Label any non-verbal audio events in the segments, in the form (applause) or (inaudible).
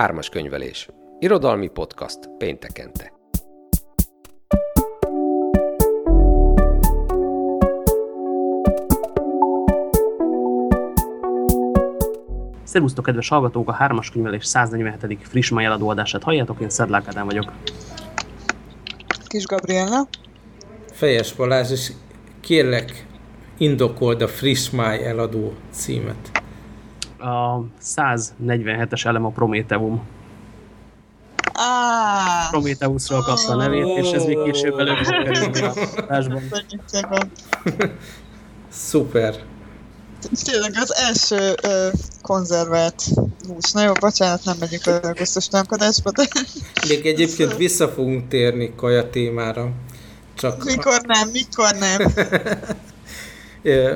Ármas könyvelés. Irodalmi podcast péntekente. Szervusztok, kedves hallgatók! A 3-as könyvelés 147. friss mai eladó adását halljátok, én Szedlák Ádám vagyok. Kis Gabriella. Fejes Balázs, és kérlek, indokold a friss máj eladó címet. A 147-es elem a Prometheum. Ah, Prometheusról kapta a nevét, és ez még később előbb fog kerülni a adásban. (laughs) Szuper. Tényleg az első ö, konzervált hús. Na jó, bocsánat, nem megyünk az augusztus támkodásba, de Még egyébként vissza fogunk térni kaja témára. Csak mikor nem, mikor nem. (laughs)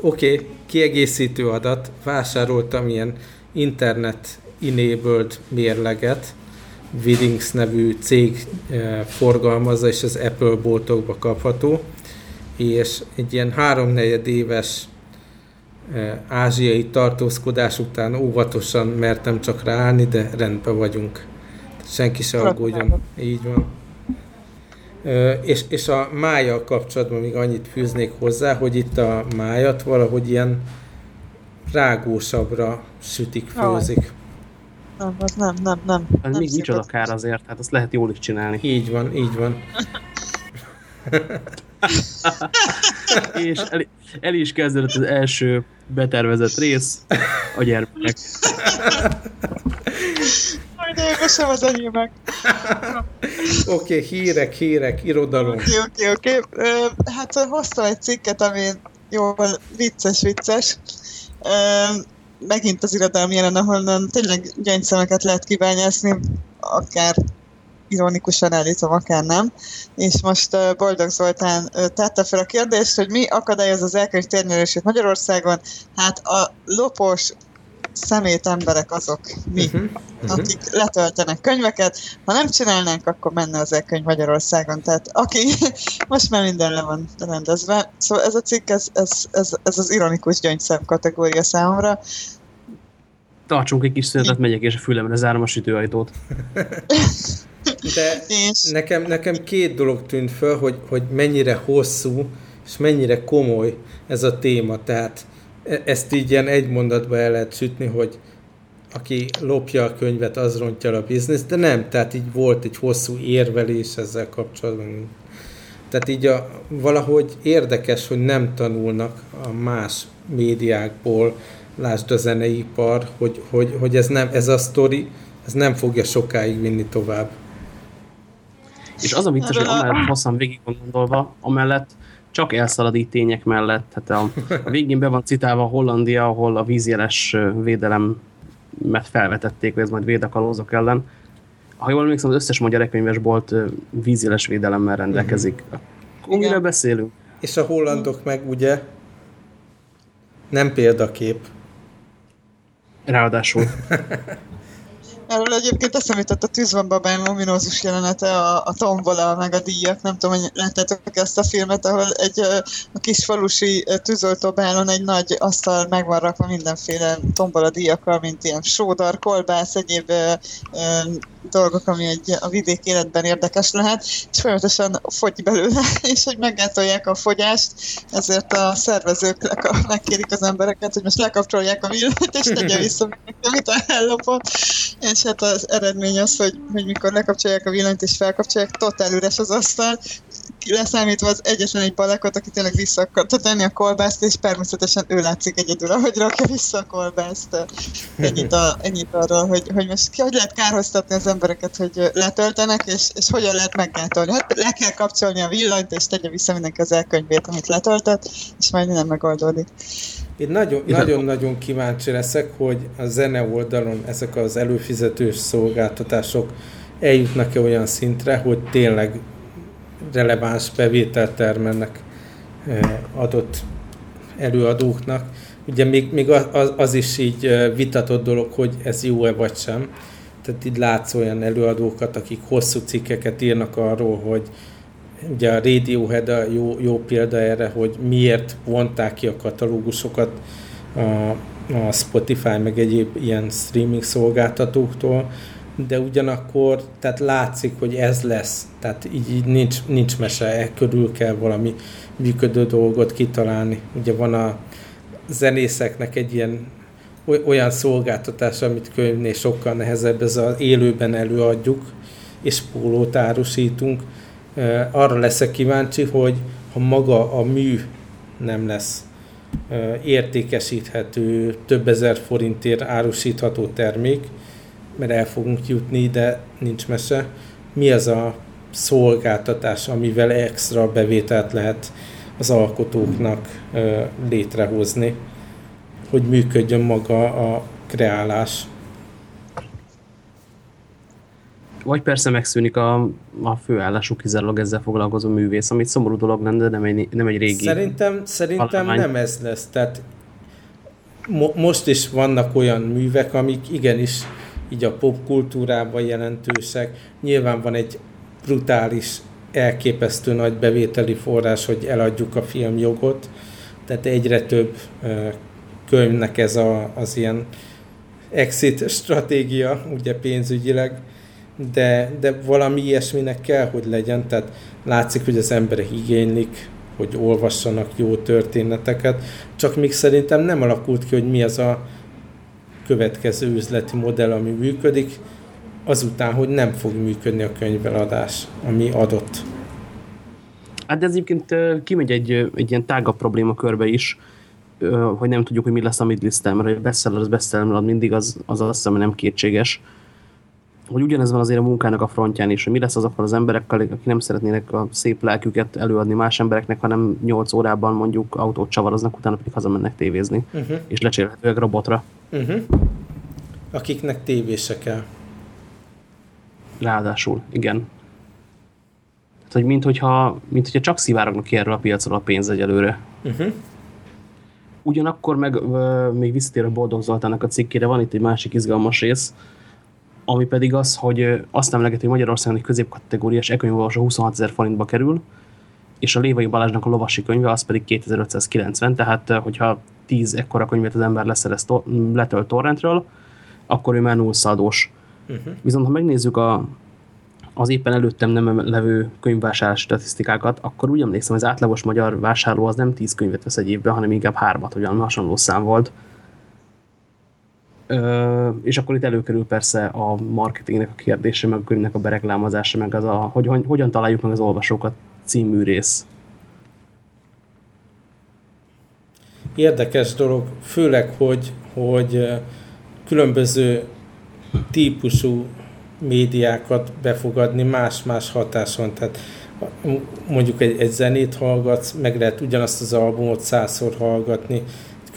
Oké, okay, kiegészítő adat. Vásároltam ilyen internet enabled mérleget. Widdings nevű cég ö, forgalmazza, és az Apple boltokba kapható. És egy ilyen háromnegyed éves ö, ázsiai tartózkodás után óvatosan mertem csak ráállni, de rendben vagyunk. Senki se aggódjon. Így van. És, és a mája kapcsolatban még annyit fűznék hozzá, hogy itt a májat valahogy ilyen rágósabbra sütik, főzik. Nem, az nem, nem, nem. Ez nem még micsoda kár azért, hát azt lehet jól is csinálni. Így van, így van. (laughs) És el, el is kezdődött az első betervezett rész, a gyermekek. (laughs) Majd én sem az enyémek. (laughs) Oké, okay, hírek, hírek, irodalom. Oké, oké, oké. Ö, Hát hoztam egy cikket, ami jól vicces, vicces. Ö, Megint az irodalmi jelen, ahol tényleg gyöngyszemeket lehet kibányászni, akár ironikusan állítom, akár nem. És most Boldog Zoltán tette fel a kérdést, hogy mi akadályoz az elkönyv térnyerését Magyarországon? Hát a lopos szemét emberek azok mi, Uh-huh. akik letöltenek könyveket. Ha nem csinálnánk, akkor menne az e-könyv Magyarországon. Tehát aki (laughs) most már minden le van rendezve. Szóval ez a cikk, ez, ez, ez, ez az ironikus gyöngyszem kategória számomra. Tartsunk egy kis szünetet, megyek és a fülemre zárom a sütőajtót. (laughs) De nekem, nekem két dolog tűnt föl, hogy, hogy mennyire hosszú és mennyire komoly ez a téma. Tehát ezt így ilyen egy mondatba el lehet sütni, hogy aki lopja a könyvet, az rontja a bizniszt, de nem, tehát így volt egy hosszú érvelés ezzel kapcsolatban. Tehát így a, valahogy érdekes, hogy nem tanulnak a más médiákból, lásd a zeneipar, hogy, hogy, hogy ez, nem, ez a sztori, ez nem fogja sokáig vinni tovább. És az a vicces, hogy amellett hosszan végig gondolva, amellett csak elszaladít tények mellett. Hát a, a (laughs) végén be van citálva Hollandia, ahol a vízjeles védelemet felvetették, hogy ez majd véd a kalózok ellen. Ha jól emlékszem, az összes magyar könyvesbolt ö, vízjeles védelemmel rendelkezik. Miről beszélünk? És a hollandok meg ugye nem példakép. Ráadásul. (laughs) erről egyébként eszembe jutott a tűzbombabán ominózus jelenete, a, a tombola, meg a díjak. Nem tudom, hogy láttátok ezt a filmet, ahol egy a kis falusi ö, tűzoltóbálon egy nagy asztal meg van rakva mindenféle tombola díjakkal, mint ilyen sódar, kolbász, egyéb dolgok, ami egy, a vidék életben érdekes lehet, és folyamatosan fogy belőle, (laughs) és hogy meggátolják a fogyást, ezért a szervezők leka- megkérik az embereket, hogy most lekapcsolják a villanyt, és tegye (laughs) vissza amit ellopott. És hát az eredmény az, hogy, hogy mikor lekapcsolják a villanyt és felkapcsolják, totál üres az asztal, leszámítva az egyetlen egy balekot, aki tényleg vissza akarta tenni a kolbászt, és természetesen ő látszik egyedül, ahogy rakja vissza a kolbászt. Ennyit, a, ennyit arról, hogy, hogy most ki, hogy lehet kárhoztatni az embereket, hogy letöltenek, és, és hogyan lehet meggátolni. Hát le kell kapcsolni a villanyt, és tegye vissza mindenki az elkönyvét, amit letöltött, és majd minden megoldódik. Én nagyon- nagyon-nagyon kíváncsi leszek, hogy a zene oldalon ezek az előfizetős szolgáltatások eljutnak-e olyan szintre, hogy tényleg releváns bevételt termelnek adott előadóknak. Ugye még, még az, is így vitatott dolog, hogy ez jó-e vagy sem. Tehát így látsz olyan előadókat, akik hosszú cikkeket írnak arról, hogy ugye a Radiohead a jó, jó példa erre, hogy miért vonták ki a katalógusokat a a Spotify, meg egyéb ilyen streaming szolgáltatóktól, de ugyanakkor tehát látszik, hogy ez lesz. Tehát így, így nincs, nincs mese, e körül kell valami működő dolgot kitalálni. Ugye van a zenészeknek egy ilyen olyan szolgáltatás, amit könyvnél sokkal nehezebb, ez az élőben előadjuk, és pólót árusítunk. Arra leszek kíváncsi, hogy ha maga a mű nem lesz értékesíthető, több ezer forintért árusítható termék, mert el fogunk jutni, de nincs mese. Mi az a szolgáltatás, amivel extra bevételt lehet az alkotóknak létrehozni, hogy működjön maga a kreálás. Vagy persze megszűnik a, a főállású kizárólag ezzel foglalkozó művész, amit szomorú dolog lenne, de nem egy, nem egy régi Szerintem, szerintem nem ez lesz. Tehát mo most is vannak olyan művek, amik igenis így a popkultúrában jelentősek. Nyilván van egy brutális, elképesztő nagy bevételi forrás, hogy eladjuk a filmjogot, tehát egyre több könyvnek ez a, az ilyen exit stratégia, ugye pénzügyileg, de, de valami ilyesminek kell, hogy legyen, tehát látszik, hogy az emberek igénylik, hogy olvassanak jó történeteket, csak még szerintem nem alakult ki, hogy mi az a következő üzleti modell, ami működik, azután, hogy nem fog működni a könyveladás, ami adott. Hát ez egyébként kimegy egy, egy ilyen tágabb probléma körbe is, hogy nem tudjuk, hogy mi lesz a midlistem, mert a bestseller az bestseller mindig, az, az azt hiszem, nem kétséges. Hogy ugyanez van azért a munkának a frontján is, hogy mi lesz azokkal az emberekkel, akik nem szeretnének a szép lelküket előadni más embereknek, hanem 8 órában mondjuk autót csavaroznak, utána pedig hazamennek tévézni, uh-huh. és lecsérhetőek robotra. Uh-huh. Akiknek tévése kell. Ráadásul, igen. Tehát, hogy mint hogyha, mint hogyha csak szivárognak ki erről a piacról a pénz egyelőre. Uh-huh. Ugyanakkor meg uh, még visszatér a Boldog Zoltának a cikkére, van itt egy másik izgalmas rész, ami pedig az, hogy azt emlegeti, hogy Magyarországon egy középkategóriás e-könyvolvasó 26 ezer forintba kerül, és a Lévai Balázsnak a lovasi könyve az pedig 2590, tehát hogyha 10 ekkora könyvet az ember leszerez letölt torrentről, akkor ő már nullszadós. Uh-huh. Viszont ha megnézzük a, az éppen előttem nem levő könyvvásárlás statisztikákat, akkor úgy emlékszem, hogy az átlagos magyar vásárló az nem 10 könyvet vesz egy évben, hanem inkább hármat, olyan hasonló szám volt. És akkor itt előkerül persze a marketingnek a kérdése, meg a könyvnek a bereklámozása, meg az a, hogy, hogy hogyan találjuk meg az olvasókat című rész. Érdekes dolog, főleg, hogy, hogy különböző típusú médiákat befogadni más-más hatáson. Tehát mondjuk egy, egy zenét hallgatsz, meg lehet ugyanazt az albumot százszor hallgatni,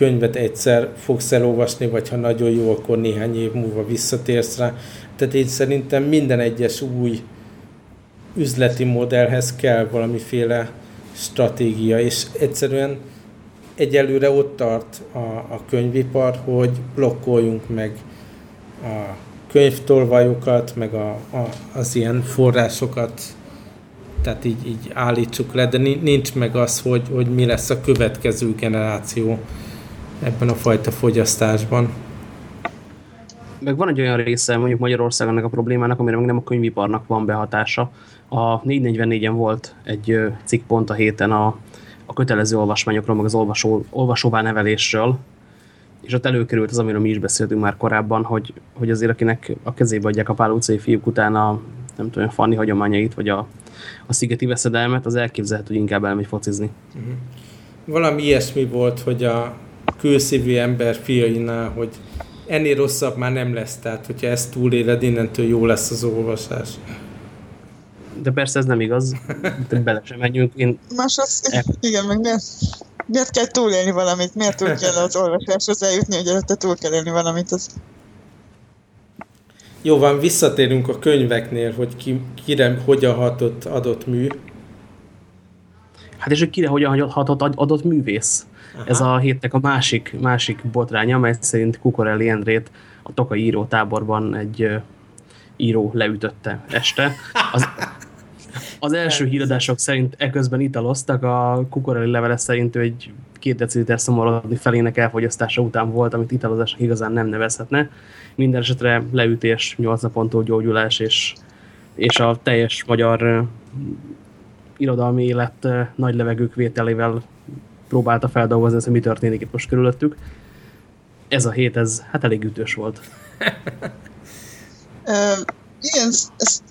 könyvet egyszer fogsz elolvasni, vagy ha nagyon jó, akkor néhány év múlva visszatérsz rá. Tehát én szerintem minden egyes új üzleti modellhez kell valamiféle stratégia, és egyszerűen egyelőre ott tart a, a könyvipar, hogy blokkoljunk meg a könyvtolvajokat, meg a, a, az ilyen forrásokat, tehát így, így állítsuk le, de nincs meg az, hogy, hogy mi lesz a következő generáció ebben a fajta fogyasztásban. Meg van egy olyan része mondjuk Magyarországon ennek a problémának, amire meg nem a könyviparnak van behatása. A 444-en volt egy cikk pont a héten a, a kötelező olvasmányokról, meg az olvasó, olvasóvá nevelésről, és ott előkerült az, amiről mi is beszéltünk már korábban, hogy, hogy azért akinek a kezébe adják a Pál utcai fiúk után a nem tudom, a Fanni hagyományait, vagy a, a szigeti veszedelmet, az elképzelhető, hogy inkább elmegy focizni. Uh-huh. Valami ilyesmi volt, hogy a külszívű ember fiainál, hogy ennél rosszabb már nem lesz, tehát hogyha ezt túléled, innentől jó lesz az olvasás. De persze ez nem igaz, de bele sem menjünk. Én... Más az, igen, meg miért, miért kell túlélni valamit? Miért túl kell az olvasáshoz eljutni, hogy előtte túl kell élni valamit? Az... Jó van, visszatérünk a könyveknél, hogy ki, kire hogyan hatott adott mű. Hát és hogy kire hogyan hatott adott művész. Ez a hétnek a másik, másik botránya, amely szerint Kukorelli Endrét a Toka író táborban egy író leütötte este. Az, Az első híradások szerint eközben italoztak, a kukoreli levele szerint ő egy két deciliter szomorodni felének elfogyasztása után volt, amit italozásnak igazán nem nevezhetne. Minden esetre leütés, 8 napontól gyógyulás, és, és a teljes magyar uh, irodalmi élet nagy levegők vételével próbálta feldolgozni, hogy mi történik itt most körülöttük. Ez a hét, ez hát elég ütős volt. uh, igen, ez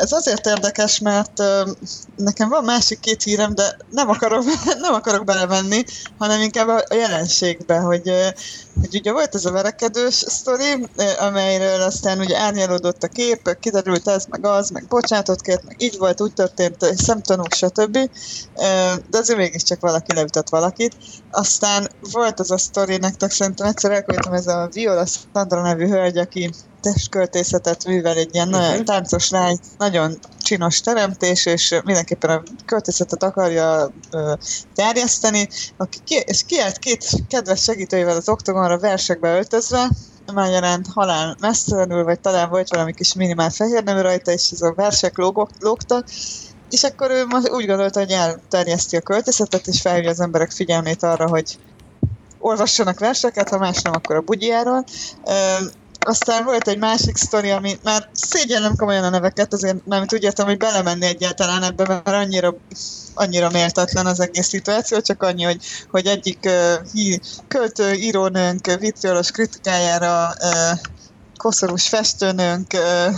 ez azért érdekes, mert uh, nekem van másik két hírem, de nem akarok, (laughs) nem akarok belemenni, hanem inkább a jelenségbe, hogy, uh, hogy ugye volt ez a verekedős sztori, amelyről aztán ugye árnyalódott a kép, kiderült ez, meg az, meg bocsánatot kért, meg így volt, úgy történt, szemtanúk, stb. De azért mégiscsak valaki leütött valakit. Aztán volt az a sztori, nektek szerintem egyszer elküldtem ez a Viola Sandra nevű hölgy, aki testköltészetet művel egy ilyen uh-huh. nagyon táncos lány, nagyon csinos teremtés, és mindenképpen a költészetet akarja terjeszteni, aki ki, és kiállt két kedves segítőivel az oktogonra versekbe öltözve, magyarán halál mesztelenül, vagy talán volt valami kis minimál fehér nemű rajta, és ez a versek lógok, lógtak, és akkor ő úgy gondolta, hogy elterjeszti a költészetet, és felhívja az emberek figyelmét arra, hogy olvassanak verseket, ha más nem, akkor a bugyjáról. Aztán volt egy másik sztori, ami már szégyellem komolyan a neveket, azért nem értem, hogy belemenni egyáltalán ebbe, mert annyira, annyira méltatlan az egész szituáció, csak annyi, hogy, hogy egyik uh, hí, költő, írónőnk vitriolos kritikájára uh, koszorús festőnőnk uh,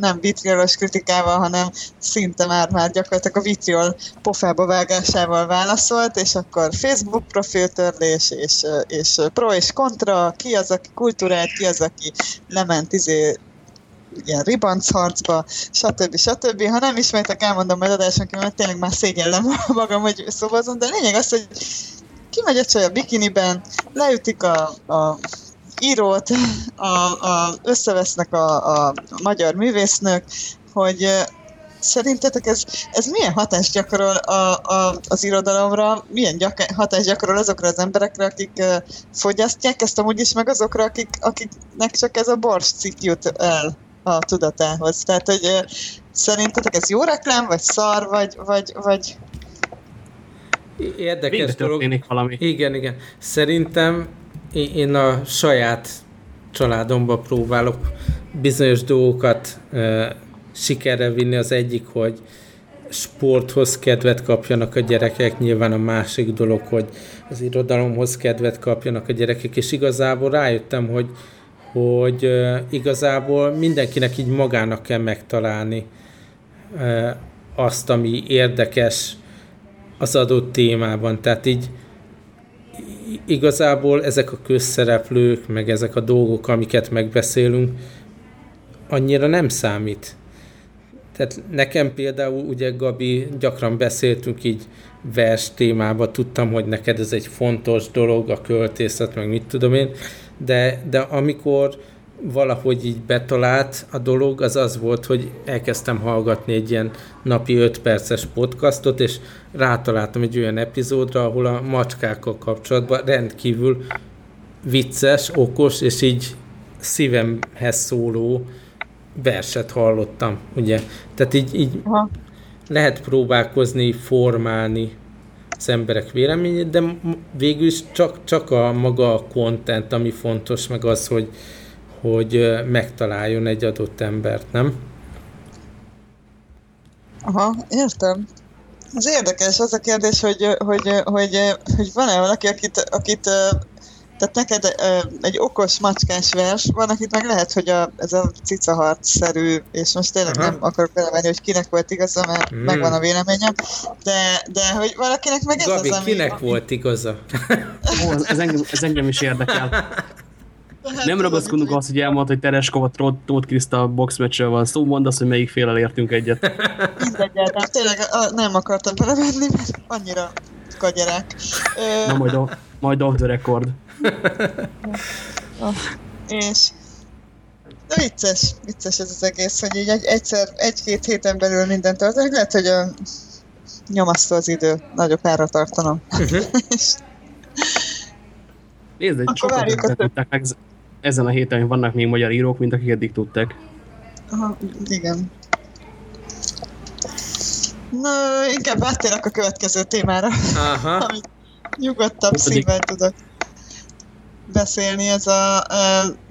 nem vitriolos kritikával, hanem szinte már, már gyakorlatilag a vitriol pofába vágásával válaszolt, és akkor Facebook profiltörlés, és, és pro és kontra, ki az, aki kultúrált, ki az, aki lement izé ilyen ribancharcba, stb. stb. Ha nem ismertek, elmondom majd adásonként, mert tényleg már szégyellem (laughs) magam, hogy szobazom, de lényeg az, hogy kimegy a csaj a bikiniben, leütik a, a írót, a, a, összevesznek a, a magyar művésznők, hogy szerintetek ez, ez milyen hatást gyakorol a, a, az irodalomra, milyen gyak, hatást gyakorol azokra az emberekre, akik uh, fogyasztják ezt amúgy is, meg azokra, akik, akiknek csak ez a bors cikk jut el a tudatához. Tehát, hogy uh, szerintetek ez jó reklám, vagy szar, vagy, vagy, vagy Érdekes dolog. valami. Igen, igen. Szerintem én a saját családomba próbálok bizonyos dolgokat e, sikerre vinni. Az egyik, hogy sporthoz kedvet kapjanak a gyerekek, nyilván a másik dolog, hogy az irodalomhoz kedvet kapjanak a gyerekek, és igazából rájöttem, hogy, hogy e, igazából mindenkinek így magának kell megtalálni e, azt, ami érdekes az adott témában. Tehát így igazából ezek a közszereplők, meg ezek a dolgok, amiket megbeszélünk, annyira nem számít. Tehát nekem például, ugye Gabi, gyakran beszéltünk így vers témába, tudtam, hogy neked ez egy fontos dolog, a költészet, meg mit tudom én, de, de amikor valahogy így betalált a dolog, az az volt, hogy elkezdtem hallgatni egy ilyen napi 5 perces podcastot, és rátaláltam egy olyan epizódra, ahol a macskákkal kapcsolatban rendkívül vicces, okos, és így szívemhez szóló verset hallottam, ugye? Tehát így, így lehet próbálkozni, formálni az emberek véleményét, de végül is csak, csak a maga a content, ami fontos, meg az, hogy, hogy megtaláljon egy adott embert, nem? Aha, értem. Az érdekes az a kérdés, hogy, hogy, hogy, hogy van-e valaki, akit, akit tehát neked egy okos macskás vers, van, akit meg lehet, hogy a, ez a cicaharc-szerű, és most tényleg Aha. nem akarok belevenni, hogy kinek volt igaza, mert hmm. megvan a véleményem, de, de hogy valakinek meg ez Gabi, az, ami... kinek volt igaza? Ó, ez, engem, ez engem is érdekel. (laughs) Hát, nem ragaszkodunk azt, hogy elmondta, hogy Tereskova Tóth Kriszta boxmeccsről van szó, mondd azt, hogy melyik félel értünk egyet. Mindegy, de tényleg nem akartam belevenni, mert annyira kagyerek. Na majd, a, majd off the record. És de vicces, vicces ez az egész, hogy így egy, egyszer, egy-két héten belül minden történik. Lehet, hogy a nyomasztó az idő, nagyobb ára tartanom. (laughs) Uh-huh. Nézd, egy sokat meg ezen a héten, vannak még magyar írók, mint akik eddig tudták. Aha, igen. Na, inkább áttérek a következő témára, Aha. (laughs) amit nyugodtabb szívvel tudok beszélni. Ez a,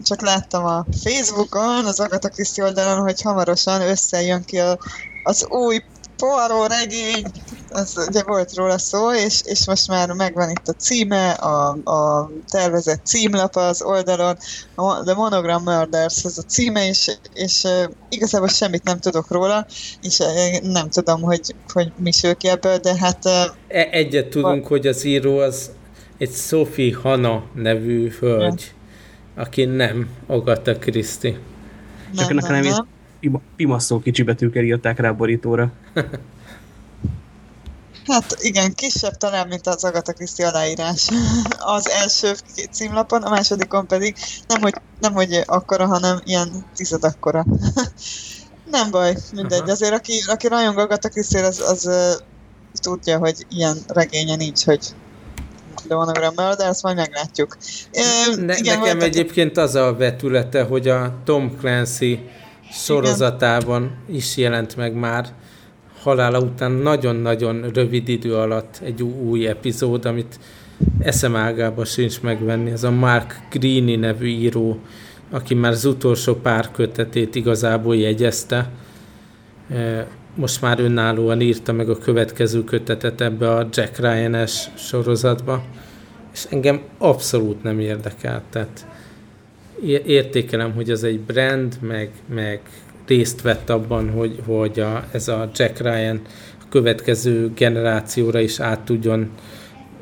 csak láttam a Facebookon, az Agatha Christie oldalon, hogy hamarosan összejön ki a, az új Poirot regény, az ugye volt róla szó, és, és most már megvan itt a címe, a, a tervezett címlapa az oldalon, a The Monogram Murders az a címe, és, és igazából semmit nem tudok róla, és nem tudom, hogy, hogy mi sül ki ebből, de hát E- Egyet tudunk, hogy az író az egy Sophie Hanna nevű hölgy, aki nem Agatha Christie. Csak nem, ennek a nem, nevét nem. pima- pimasztó kicsi betűkkel írták rá a borítóra. (laughs) Hát igen, kisebb talán, mint az Agatha Christie aláírás (laughs) az első címlapon, a másodikon pedig nem, hogy, nem, hogy akkora, hanem ilyen tized akkora. (laughs) nem baj, mindegy. Aha. Azért aki, aki rajong Agatha Christie, az, az uh, tudja, hogy ilyen regénye nincs, hogy de van a de ezt majd meglátjuk. Ö, Ne, igen, nekem voltak- egyébként az a vetülete, hogy a Tom Clancy sorozatában is jelent meg már halála után nagyon-nagyon rövid idő alatt egy új epizód, amit eszem ágába sincs megvenni. Ez a Mark Greene nevű író, aki már az utolsó pár kötetét igazából jegyezte. E, Most már önállóan írta meg a következő kötetet ebbe a Jack Ryan-es sorozatba, és engem abszolút nem érdekel. Tehát értékelem, hogy ez egy brand, meg, meg részt vett abban, hogy, hogy a, ez a Jack Ryan a következő generációra is át tudjon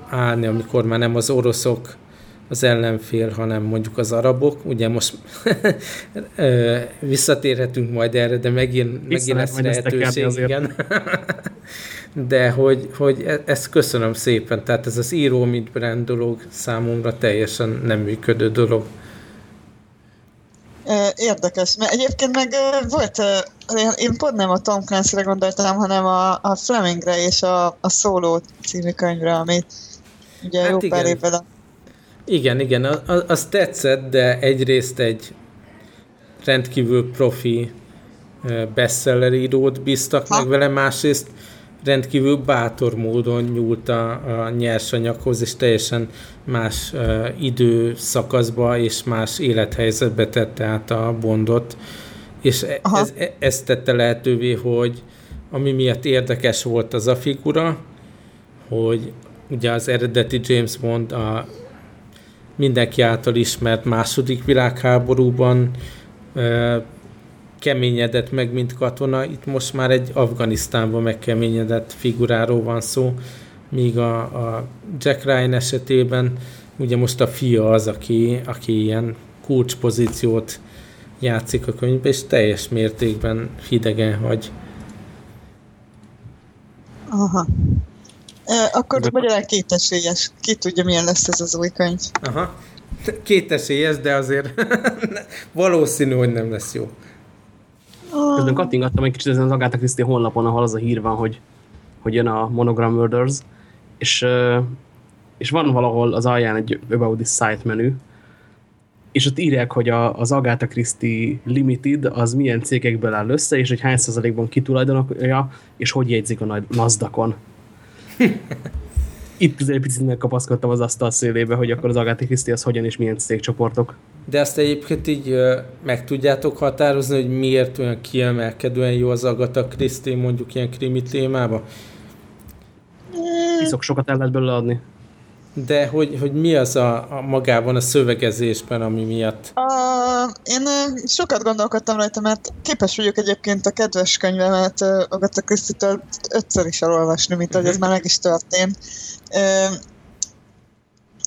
állni, amikor már nem az oroszok az ellenfél, hanem mondjuk az arabok. Ugye most (laughs) visszatérhetünk majd erre, de megint, megint lesz lehetőség. Igen. (laughs) De hogy, hogy e- ezt köszönöm szépen. Tehát ez az író, mint brand dolog számomra teljesen nem működő dolog. Érdekes, mert egyébként meg volt, én- én pont nem a Tom Clancy-re gondoltam, hanem a, a Flemingre és a, a Solo című könyvre, amit ugye Hát jó igen. pár évvel a Igen, igen, a- a- az tetszett, de egyrészt egy rendkívül profi bestseller írót bíztak Ha. meg vele, másrészt rendkívül bátor módon nyúlt a, a nyersanyaghoz, és teljesen más uh, időszakaszba és más élethelyzetbe tette át a bondot. És e- Aha. ez, e- ez tette lehetővé, hogy ami miatt érdekes volt az a figura, hogy ugye az eredeti James Bond a mindenki által ismert második világháborúban ö, keményedett meg, mint katona. Itt most már egy Afganisztánban megkeményedett figuráról van szó, míg a, a Jack Ryan esetében ugye most a fia az, aki, aki ilyen kulcspozíciót játszik a könyvben, és teljes mértékben hidegen hagy. Aha. Ö, Akkor De- magyarán kétesélyes. Ki tudja, milyen lesz ez az új könyv. Aha. Két esélyes, de azért (laughs) valószínű, hogy nem lesz jó. Közben kattingattam egy kicsit ezen az Agatha Christie honlapon, ahol az a hír van, hogy, hogy jön a Monogram Murders, és, és van valahol az alján egy About this site menü, és ott írják, hogy a, az Agatha Christie Limited az milyen cégekből áll össze, és hogy hány százalékban kitulajdonolja, és hogy jegyzik a nagy Nasdaqon. (laughs) Itt azért egy picit megkapaszkodtam az asztal szélébe, hogy akkor az Agatha Christie az hogyan és milyen cégcsoportok. De azt egyébként így ö, meg tudjátok határozni, hogy miért olyan kiemelkedően jó az Agatha Christie mondjuk ilyen krimi témába? Iszok sokat el lehet belőle adni. De hogy, hogy mi az a, a magában a szövegezésben, ami miatt? A, én ö, sokat gondolkodtam rajta, mert képes vagyok egyébként a kedves könyvemet ö, Agatha Christie-től ötször is elolvasni, mint ahogy ez már meg is történt.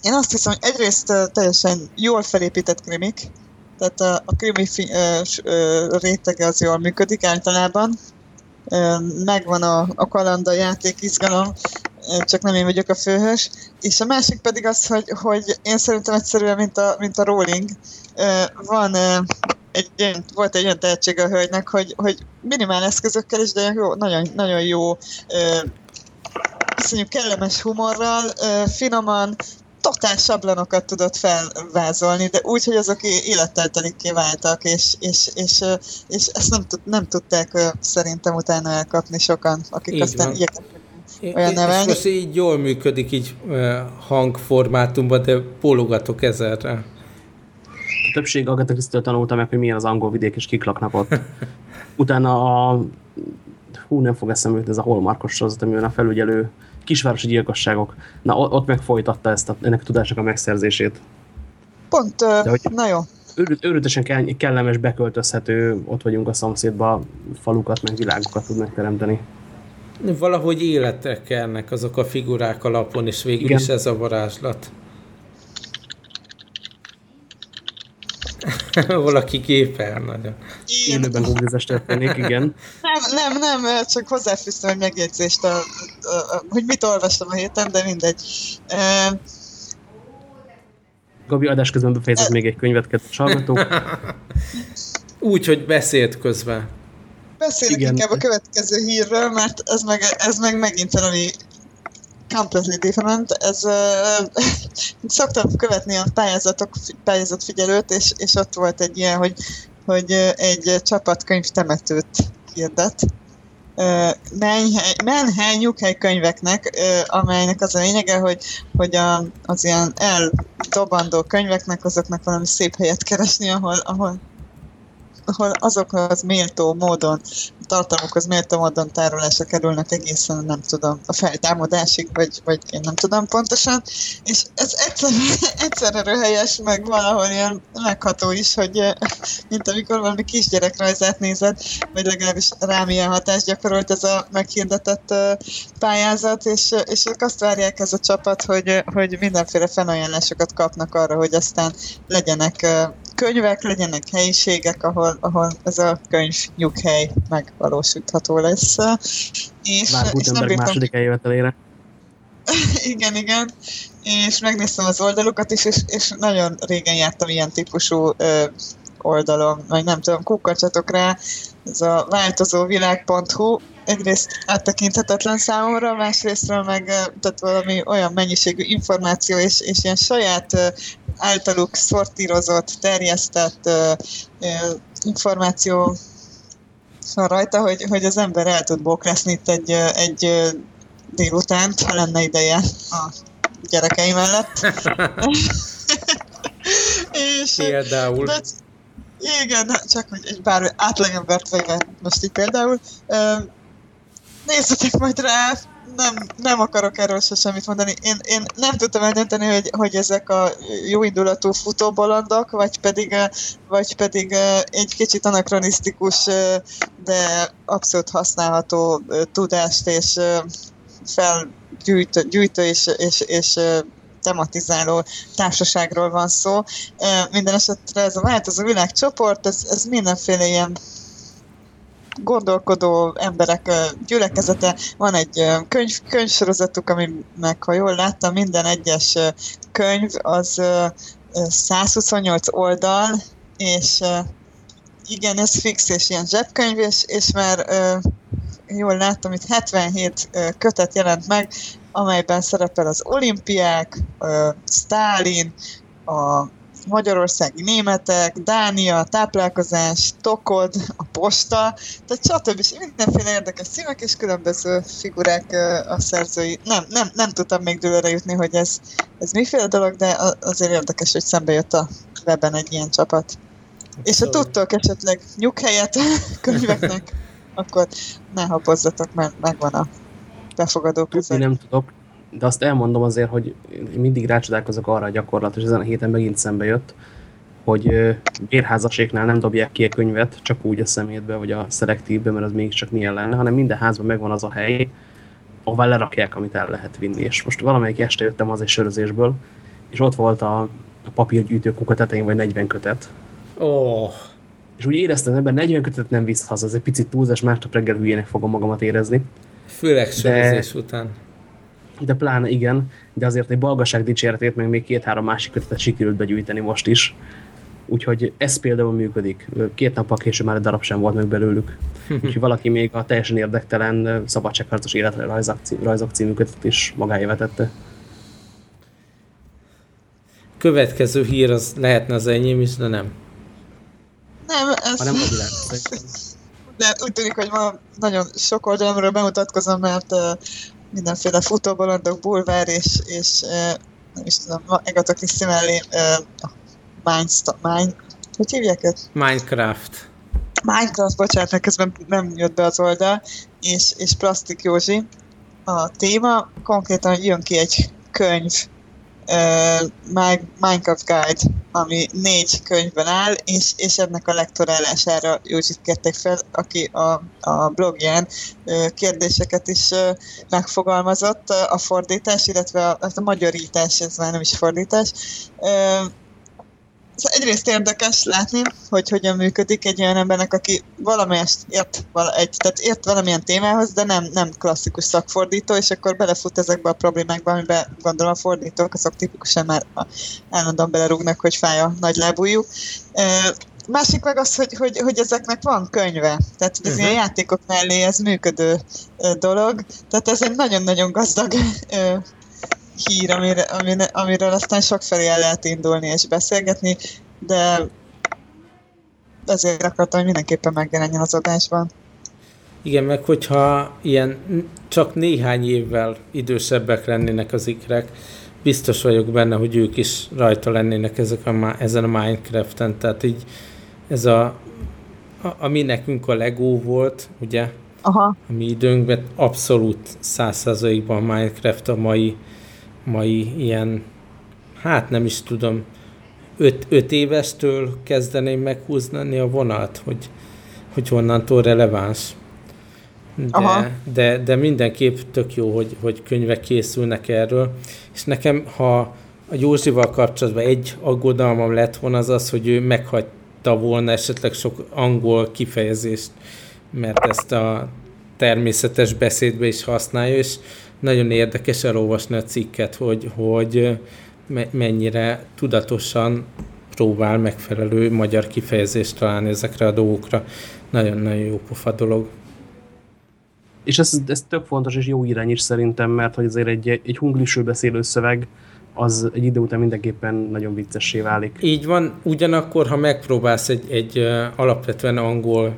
Én azt hiszem, hogy egyrészt teljesen jól felépített krimik, tehát a, krimi fi, rétege az jól működik általában. Megvan a, a kaland, játék, izgalom, csak nem én vagyok a főhős. És a másik pedig az, hogy, hogy én szerintem egyszerűen, mint a, mint a Rowling, ö, van egy, ilyen- volt egy olyan tehetség a hölgynek, hogy, hogy minimál eszközökkel is, de jó, nagyon, nagyon jó, iszonyú kellemes humorral, finoman, totál sablonokat tudott felvázolni, de úgy, hogy azok életteltelikké váltak, és, és, és, és ezt nem, tud, nem tudták szerintem utána elkapni sokan, akik így aztán igyekeztek olyan nevelni. És most így jól működik így hangformátumban, de bólogatok ezerre. A többség Agatha christie tanulta meg, hogy milyen az angol vidék, és kiklaknak ott. (laughs) Utána a hú, nem fog eszembe jutni, ez a Hallmarkos sorozat, amiben a felügyelő kisvárosi gyilkosságok. Na, ott meg folytatta ezt a, ennek a tudásnak a megszerzését. Pont, De, hogy na jó. Őrültesen kellemes, beköltözhető, ott vagyunk a szomszédba, falukat, meg világokat tud megteremteni. Valahogy életre kelnek azok a figurák alapon, és végül Igen. is ez a varázslat. (laughs) Valaki gépel nagyon. Élőben googlizás történik, igen. Nem, nem, nem, csak hozzáfűztem egy megjegyzést, a, a, a, hogy mit olvastam a héten, de mindegy. E, Gabi adás közben befejezett e, még egy könyvet, kedves hallgatók. (laughs) Úgy, hogy beszélt közben. Beszélek igen. inkább a következő hírről, mert ez meg, ez meg megint valami completely different. Ez, uh, (laughs) szoktam követni a pályázatok, pályázatfigyelőt, és, és ott volt egy ilyen, hogy, hogy egy csapatkönyv temetőt hirdet. Menhely, menhely nyughely könyveknek, amelynek az a lényege, hogy, hogy a, az ilyen eldobandó könyveknek azoknak valami szép helyet keresni, ahol, ahol ahol azokhoz méltó módon, tartalmukhoz méltó módon tárolásra kerülnek egészen, nem tudom, a feltámadásig, vagy, vagy én nem tudom pontosan, és ez egyszer, (laughs) egyszerre röhelyes, meg valahol ilyen megható is, hogy mint amikor valami kisgyerek rajzát nézed, vagy legalábbis rám ilyen hatást gyakorolt ez a meghirdetett pályázat, és, és ők azt várják ez a csapat, hogy, hogy mindenféle fenajánlásokat kapnak arra, hogy aztán legyenek könyvek, legyenek helyiségek, ahol, ahol ez a könyv nyughely megvalósítható lesz. És, Már és nem bírtam... második eljövetelére. (laughs) igen, igen. És megnéztem az oldalukat is, és, és nagyon régen jártam ilyen típusú ö, oldalon, vagy nem tudom, kukkacsatok rá, ez a változóvilág.hu, egyrészt áttekinthetetlen számomra, másrésztről meg tehát valami olyan mennyiségű információ és, és ilyen saját általuk szortírozott, terjesztett információ van rajta, hogy, hogy az ember el tud bóklászni itt egy, egy délután, ha lenne ideje a gyerekei mellett. (laughs) (laughs) és, Például. De, igen, csak hogy egy pár átlagembert vagy most így például. Nézzetek majd rá, nem, nem akarok erről se semmit mondani. Én, én nem tudtam eldönteni, hogy, hogy ezek a jóindulatú futóbolondok, vagy pedig, vagy pedig egy kicsit anakronisztikus, de abszolút használható tudást és felgyűjtő gyűjtő és, és, és tematizáló társaságról van szó. Minden esetre ez a változó világcsoport, ez, ez mindenféle ilyen gondolkodó emberek gyülekezete. Van egy könyv, könyvsorozatuk, ami meg, ha jól láttam, minden egyes könyv az 128 oldal, és igen, ez fix és ilyen zsebkönyv, és, és már jól láttam, itt 77 kötet jelent meg, amelyben szerepel az olimpiák, Stálin, a magyarországi németek, Dánia, táplálkozás, Tokod, a posta, tehát stb. És mindenféle érdekes címek és különböző figurák a szerzői. Nem, nem, nem tudtam még dőlőre jutni, hogy ez, ez miféle dolog, de azért érdekes, hogy szembe jött a webben egy ilyen csapat. És ha tudtok esetleg nyughelyet (laughs) könyveknek, akkor ne habozzatok, mert megvan a befogadó között. nem tudok, de azt elmondom azért, hogy mindig rácsodálkozok arra a gyakorlat, és ezen a héten megint szembe jött, hogy bérházaséknál nem dobják ki a könyvet, csak úgy a szemétbe, vagy a szelektívbe, mert az mégiscsak milyen lenne, hanem minden házban megvan az a hely, ahová lerakják, amit el lehet vinni. És most valamelyik este jöttem az egy sörözésből, és ott volt a, a papírgyűjtő kuka tetején, vagy 40 kötet. Oh. És úgy éreztem, ebben 40 kötet nem visz haza, ez egy picit túlzás, másnap reggel hülyének fogom magamat érezni. Főleg sörözés de... után de pláne igen, de azért egy balgaság dicséretét meg még két-három másik kötetet sikerült begyűjteni most is. Úgyhogy ez például működik. Két nappal később már egy darab sem volt meg belőlük. (laughs) Úgyhogy valaki még a teljesen érdektelen szabadságharcos életrajzok című kötetet is magáévá tette. következő hír az lehetne az enyém is, de nem. Nem, ez... Ha nem a (laughs) világ, De úgy tűnik, hogy ma nagyon sok oldalamról bemutatkozom, mert uh, mindenféle futóbolondok, bulvár és, és uh, nem is tudom, Agatha Christie mellé uh, Mind, Mind, hogy hívják ezt? Minecraft. Minecraft, bocsánat, mert közben nem jött be az oldal, és, és Plastik Józsi a téma. Konkrétan jön ki egy könyv, Minecraft Guide, ami négy könyvben áll, és, és ennek a lektorálására Józsit kérték fel, aki a, a blogján kérdéseket is megfogalmazott, a fordítás, illetve a, a magyarítás, ez már nem is fordítás. Szóval egyrészt érdekes látni, hogy hogyan működik egy olyan embernek, aki valamelyest ért, vala, egy, tehát ért valamilyen témához, de nem, nem klasszikus szakfordító, és akkor belefut ezekbe a problémákba, amiben gondolom a fordítók, azok tipikusan már állandóan belerúgnak, hogy fáj a nagy lábújú. Másik meg az, hogy, hogy, hogy ezeknek van könyve, tehát hogy ez uh-huh. ilyen játékok mellé ez működő dolog, tehát ez egy nagyon-nagyon gazdag hír, amire, amire, amiről aztán sokfelé el lehet indulni és beszélgetni, de ezért akartam, hogy mindenképpen megjelenjen az adásban. Igen, meg hogyha ilyen csak néhány évvel idősebbek lennének az ikrek, biztos vagyok benne, hogy ők is rajta lennének ezek a, ezen a Minecraft-en, tehát így ez a, a ami nekünk a Lego volt, ugye, Aha. a mi időnkben abszolút százszerzalékban Minecraft a mai mai ilyen, hát nem is tudom, öt, öt évestől kezdeném meghúzni a vonat, hogy, hogy honnantól releváns. De, de, de mindenképp tök jó, hogy, hogy könyvek készülnek erről. És nekem, ha a Józsival kapcsolatban egy aggodalmam lett volna, az az, hogy ő meghagyta volna esetleg sok angol kifejezést, mert ezt a természetes beszédbe is használja, és nagyon érdekes elolvasni a cikket, hogy, hogy mennyire tudatosan próbál megfelelő magyar kifejezést találni ezekre a dolgokra. Nagyon-nagyon jó pofa dolog. És ez, ez tök fontos és jó irány is szerintem, mert hogy azért egy, egy hunglisül beszélő szöveg az egy idő után mindenképpen nagyon viccessé válik. Így van, ugyanakkor, ha megpróbálsz egy, egy alapvetően angol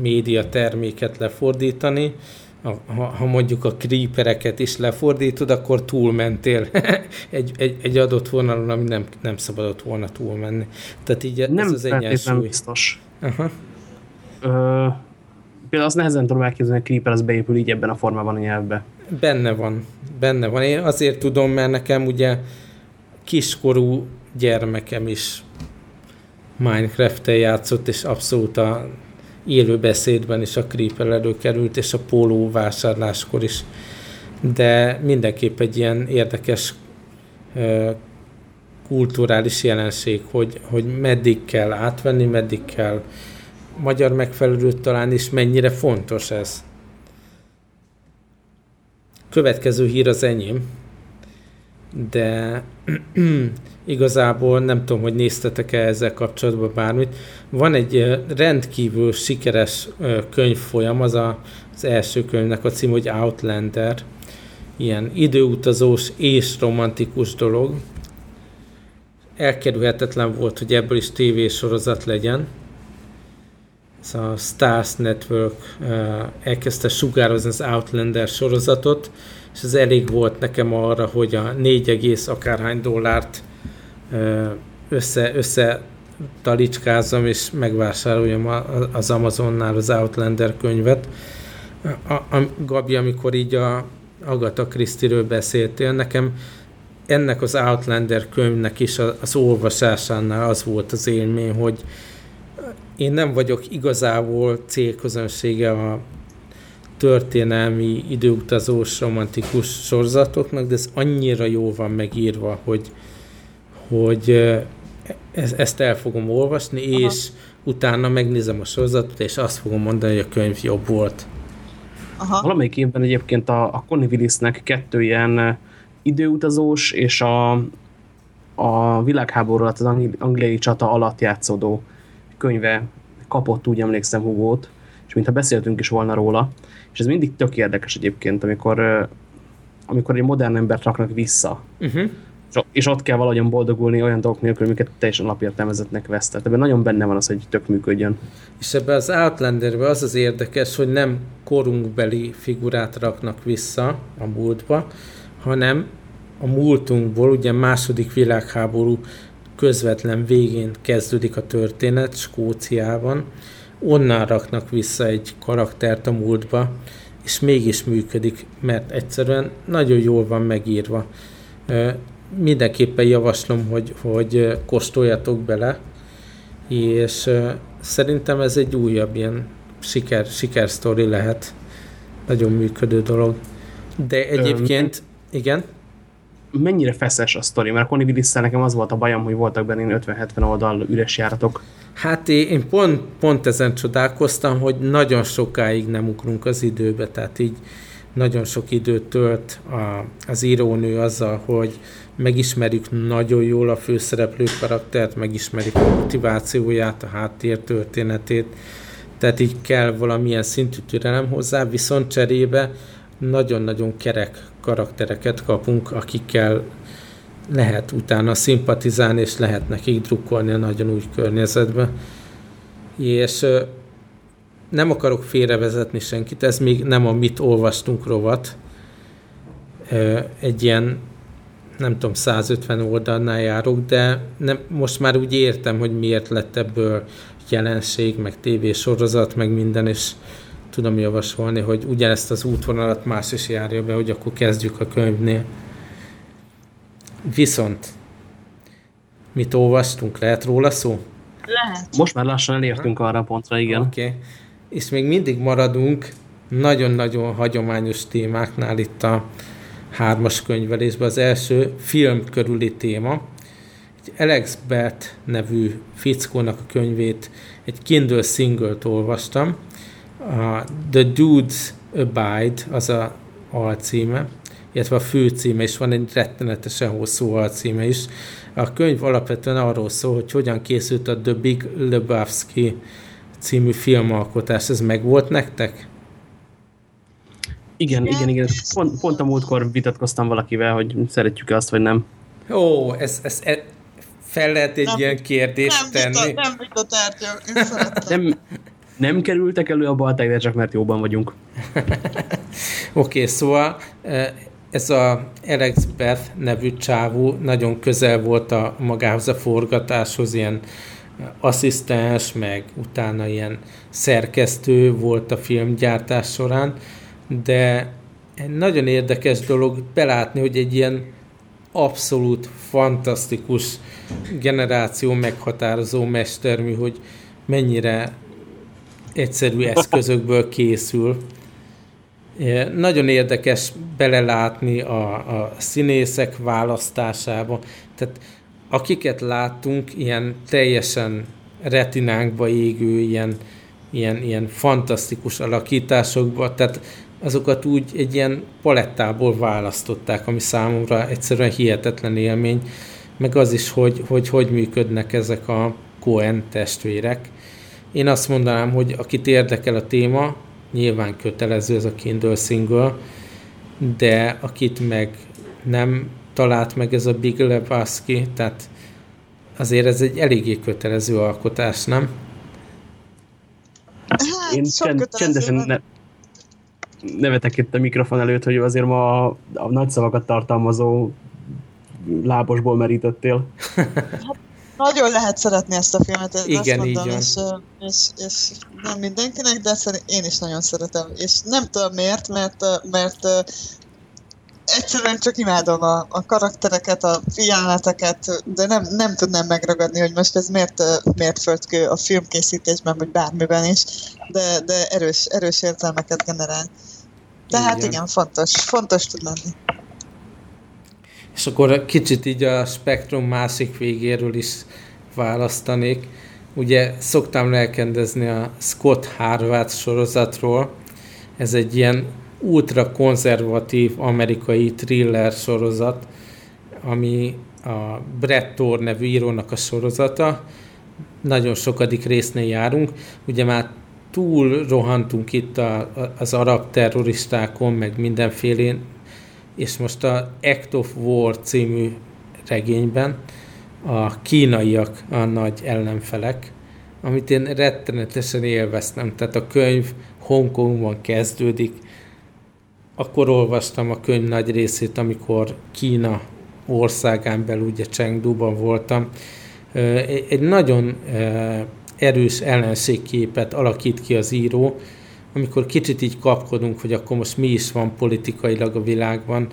média terméket lefordítani, ha, ha mondjuk a creepereket is lefordítod, akkor túlmentél (laughs) egy, egy, egy adott vonalon, ami nem, nem szabadott volna túlmenni. Tehát így nem ez az egyensúly. biztos. Aha. Ö, például azt nehezen tudom elképzelni, hogy a creeper az beépül így ebben a formában a nyelvbe. Benne van. Benne van. Én azért tudom, mert nekem ugye kiskorú gyermekem is Minecraft-tel játszott, és abszolút a élő beszédben is a Creeper előkerült, és a póló vásárláskor is. De mindenképp egy ilyen érdekes kulturális jelenség, hogy, hogy meddig kell átvenni, meddig kell magyar megfelelőt találni, és mennyire fontos ez. Következő hír az enyém, de (clears throat) igazából nem tudom, hogy néztetek-e ezzel kapcsolatban bármit. Van egy rendkívül sikeres könyvfolyam, az a, az első könyvnek a cím, hogy Outlander. Ilyen időutazós és romantikus dolog. Elkerülhetetlen volt, hogy ebből is tévésorozat legyen. Ez a Stars Network elkezdte sugározni az Outlander sorozatot, és ez elég volt nekem arra, hogy a 4, akárhány dollárt össze, össze talicskázzam és megvásároljam az Amazonnál az Outlander könyvet. A, a, Gabi, amikor így a Agatha Christie-ről beszéltél, nekem ennek az Outlander könyvnek is az olvasásánál az volt az élmény, hogy én nem vagyok igazából célközönsége a történelmi, időutazós, romantikus sorozatoknak, de ez annyira jó van megírva, hogy, hogy ezt el fogom olvasni, Aha. és utána megnézem a sorozatot, és azt fogom mondani, hogy a könyv jobb volt. Aha. Valamelyik évben egyébként a, a Connie Willisnek kettő ilyen időutazós és a, a világháború alatt, az angliai csata alatt játszódó könyve kapott, úgy emlékszem, hugót, és mintha beszéltünk is volna róla, és ez mindig tök érdekes egyébként, amikor, amikor egy modern embert raknak vissza. Uh-huh és ott kell valahogyan boldogulni olyan dolgok nélkül, amiket teljesen lapértelmezetnek vesz. Tehát ebben nagyon benne van az, hogy tök működjön. És ebben az Outlanderben az az érdekes, hogy nem korunkbeli figurát raknak vissza a múltba, hanem a múltunkból, ugye második világháború közvetlen végén kezdődik a történet Skóciában, onnan raknak vissza egy karaktert a múltba, és mégis működik, mert egyszerűen nagyon jól van megírva. Mindenképpen javaslom, hogy, hogy kóstoljatok bele, és szerintem ez egy újabb ilyen siker, sikersztori lehet. Nagyon működő dolog. De egyébként, igen? mennyire feszes a sztori, mert a Connie nekem az volt a bajom, hogy voltak benne 50-70 oldal üres járatok. Hát én pont, pont ezen csodálkoztam, hogy nagyon sokáig nem ugrunk az időbe, tehát így nagyon sok időt tölt a, az írónő azzal, hogy megismerjük nagyon jól a főszereplő karaktert, megismerjük a motivációját, a háttér történetét, tehát így kell valamilyen szintű türelem hozzá, viszont cserébe nagyon-nagyon kerek karaktereket kapunk, akikkel lehet utána szimpatizálni, és lehet nekik drukkolni a nagyon új környezetbe. És nem akarok félrevezetni senkit, ez még nem a mit olvastunk rovat. Egy ilyen, nem tudom, 150 oldalnál járok, de nem, most már úgy értem, hogy miért lett ebből jelenség, meg tévésorozat, meg minden, és tudom javasolni, hogy ugyanezt az útvonalat más is járja be, hogy akkor kezdjük a könyvnél. Viszont mit olvastunk? Lehet róla szó? Lehet. Most már lassan elértünk arra a pontra, igen. Oké. Okay. És még mindig maradunk nagyon-nagyon hagyományos témáknál itt a hármas könyvelésben. Az első film körüli téma. Egy Alex Bert nevű fickónak a könyvét, egy Kindle single-t olvastam, a The Dudes Abide az a alcíme, illetve a főcíme is van, egy rettenetesen hosszú alcíme is. A könyv alapvetően arról szól, hogy hogyan készült a The Big Lebowski című filmalkotás. Ez meg volt nektek? Igen, igen, igen. Pont, pont a múltkor vitatkoztam valakivel, hogy szeretjük-e azt, vagy nem. Ó, ez, ez, ez fel lehet egy nem, ilyen kérdést nem tenni. Vita, nem vita tárgya, (laughs) nem, nem kerültek elő a balták, de csak mert jóban vagyunk. (laughs) Oké, okay, szóval ez a Alex Beth nevű csávó nagyon közel volt a magához a forgatáshoz, ilyen asszisztens, meg utána ilyen szerkesztő volt a filmgyártás során, de nagyon érdekes dolog belátni, hogy egy ilyen abszolút fantasztikus generáció meghatározó mestermű, hogy mennyire egyszerű eszközökből készül. Nagyon érdekes belelátni a, a színészek választásába. Tehát akiket láttunk, ilyen teljesen retinánkba égő, ilyen, ilyen, ilyen fantasztikus alakításokba, tehát azokat úgy egy ilyen palettából választották, ami számomra egyszerűen hihetetlen élmény, meg az is, hogy hogy, hogy működnek ezek a Cohen testvérek. Én azt mondanám, hogy akit érdekel a téma, nyilván kötelező ez a Kindle single, de akit meg nem talált meg ez a Big Lebowski, tehát azért ez egy eléggé kötelező alkotás, nem? Hát, Én csend, csendesen ne, nevetek itt a mikrofon előtt, hogy azért ma a, a nagy szavakat tartalmazó lábosból merítettél. Hát nagyon lehet szeretni ezt a filmet, ezt Igen, mondom, így van. és, és, és, nem mindenkinek, de én is nagyon szeretem. És nem tudom miért, mert, mert egyszerűen csak imádom a, a karaktereket, a jeleneteket, de nem, nem tudnám megragadni, hogy most ez miért, miért földkő a filmkészítésben, vagy bármiben is, de, de erős, erős érzelmeket generál. Tehát igen. igen, fontos, fontos tud lenni. És akkor kicsit így a spektrum másik végéről is választanék. Ugye szoktam lelkendezni a Scott Harvard sorozatról. Ez egy ilyen ultra konzervatív amerikai thriller sorozat, ami a Brett Thor nevű írónak a sorozata. Nagyon sokadik résznél járunk. Ugye már túl rohantunk itt a, a, az arab terroristákon, meg mindenfélén, és most a Act of War című regényben a kínaiak a nagy ellenfelek, amit én rettenetesen élveztem. Tehát a könyv Hongkongban kezdődik, akkor olvastam a könyv nagy részét, amikor Kína országán belül, ugye Chengdu-ban voltam. Egy nagyon erős ellenségképet alakít ki az író, amikor kicsit így kapkodunk, hogy akkor most mi is van politikailag a világban,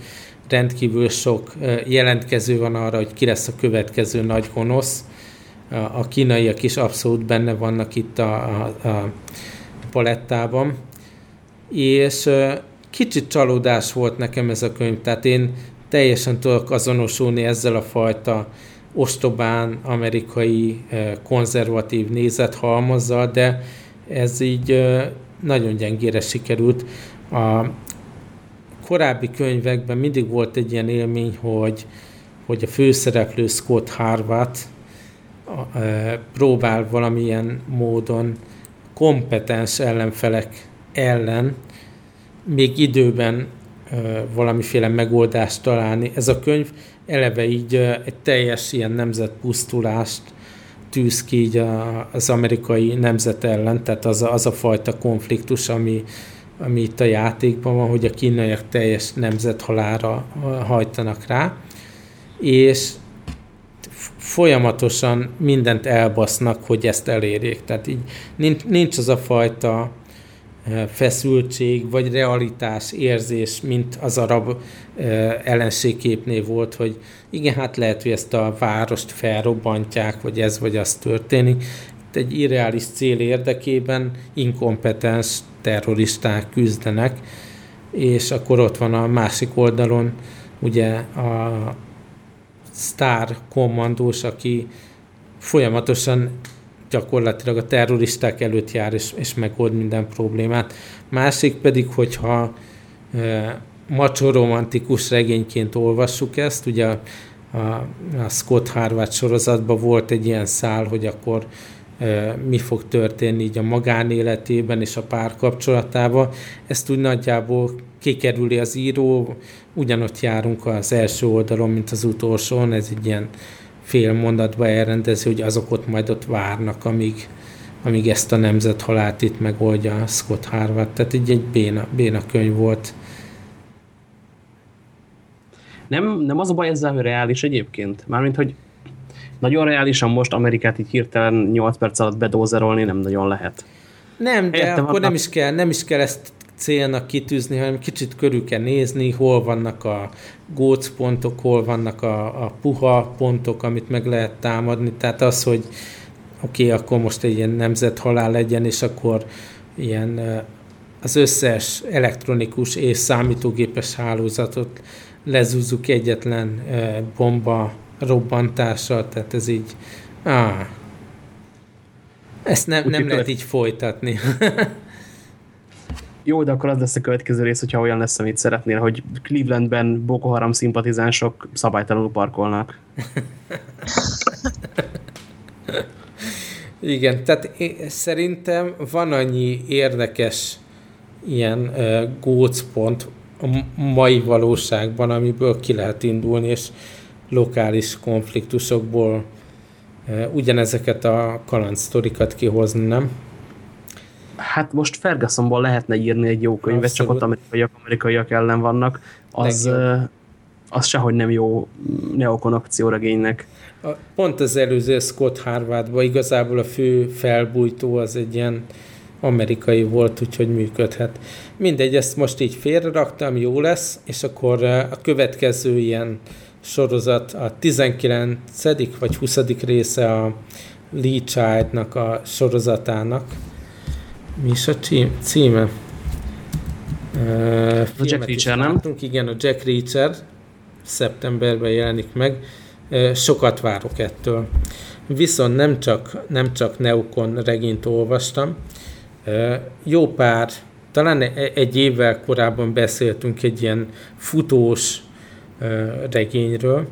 rendkívül sok jelentkező van arra, hogy ki lesz a következő nagy gonosz. A kínaiak is abszolút benne vannak itt a, a, a palettában. És kicsit csalódás volt nekem ez a könyv, tehát én teljesen tudok azonosulni ezzel a fajta ostobán amerikai konzervatív nézethalmazzal, de ez így nagyon gyengére sikerült. A korábbi könyvekben mindig volt egy ilyen élmény, hogy, hogy a főszereplő Scott Harvat próbál valamilyen módon kompetens ellenfelek ellen még időben valamiféle megoldást találni. Ez a könyv eleve így egy teljes ilyen nemzetpusztulást tűz ki így az amerikai nemzet ellen, tehát az a, az a fajta konfliktus, ami, ami itt a játékban van, hogy a kínaiak teljes nemzethalára hajtanak rá, és folyamatosan mindent elbasznak, hogy ezt elérjék. Tehát így nincs, nincs az a fajta feszültség vagy realitás érzés, mint az arab ellenségképnél volt, hogy igen, hát lehet, hogy ezt a várost felrobbantják, vagy ez vagy az történik. Itt egy irreális cél érdekében inkompetens terroristák küzdenek, és akkor ott van a másik oldalon ugye a sztár kommandós, aki folyamatosan gyakorlatilag a terroristák előtt jár és, és megold minden problémát. Másik pedig, hogyha e, macsoromantikus regényként olvassuk ezt, ugye a, a, Scott Harvard sorozatban volt egy ilyen szál, hogy akkor e, mi fog történni így a magánéletében és a párkapcsolatában. Ezt úgy nagyjából kikerüli az író, ugyanott járunk az első oldalon, mint az utolsón, ez egy ilyen fél mondatba elrendezi, hogy azok ott majd ott várnak, amíg, amíg ezt a nemzet halált itt megoldja Scott Harvard. Tehát így egy béna, béna könyv volt. Nem, nem az a baj ezzel, hogy reális egyébként? Mármint, hogy nagyon reálisan most Amerikát így hirtelen 8 perc alatt bedózerolni nem nagyon lehet. Nem, de Értem, akkor nem is, kell, nem is kell ezt célnak kitűzni, hanem kicsit körül kell nézni, hol vannak a gócpontok, hol vannak a, a puha pontok, amit meg lehet támadni. Tehát az, hogy oké, okay, akkor most egy ilyen nemzethalál legyen, és akkor ilyen az összes elektronikus és számítógépes hálózatot lezúzzuk egyetlen bomba robbantással, tehát ez így, áh, ezt nem, nem lehet így folytatni. (laughs) Jó, de akkor az lesz a következő rész, hogyha olyan lesz, amit szeretnél, hogy Clevelandben Boko Haram szimpatizánsok szabálytalanul parkolnak. (laughs) Igen, tehát szerintem van annyi érdekes ilyen uh, gócpont a mai valóságban, amiből ki lehet indulni, és lokális konfliktusokból uh, ugyanezeket a kalandsztorikat kihozni, nem? Hát most Fergusonból lehetne írni egy jó könyvet, Abszolút. csak ott amerikaiak, amerikaiak ellen vannak, az, az sehogy nem jó neokon akcióregénynek. Pont az előző Scott Harvardban igazából a fő felbújtó az egy ilyen amerikai volt, úgyhogy működhet. Mindegy, ezt most így félreraktam, jó lesz, és akkor a következő ilyen sorozat, a 19. vagy 20. része a Lee Child-nak a sorozatának, mi is a címe? Uh, a Jack Reacher, nem? Igen, a Jack Reacher szeptemberben jelenik meg. Uh, sokat várok ettől. Viszont nem csak, nem csak Neukon regényt olvastam, uh, jó pár, talán e-, egy évvel korábban beszéltünk egy ilyen futós uh, regényről,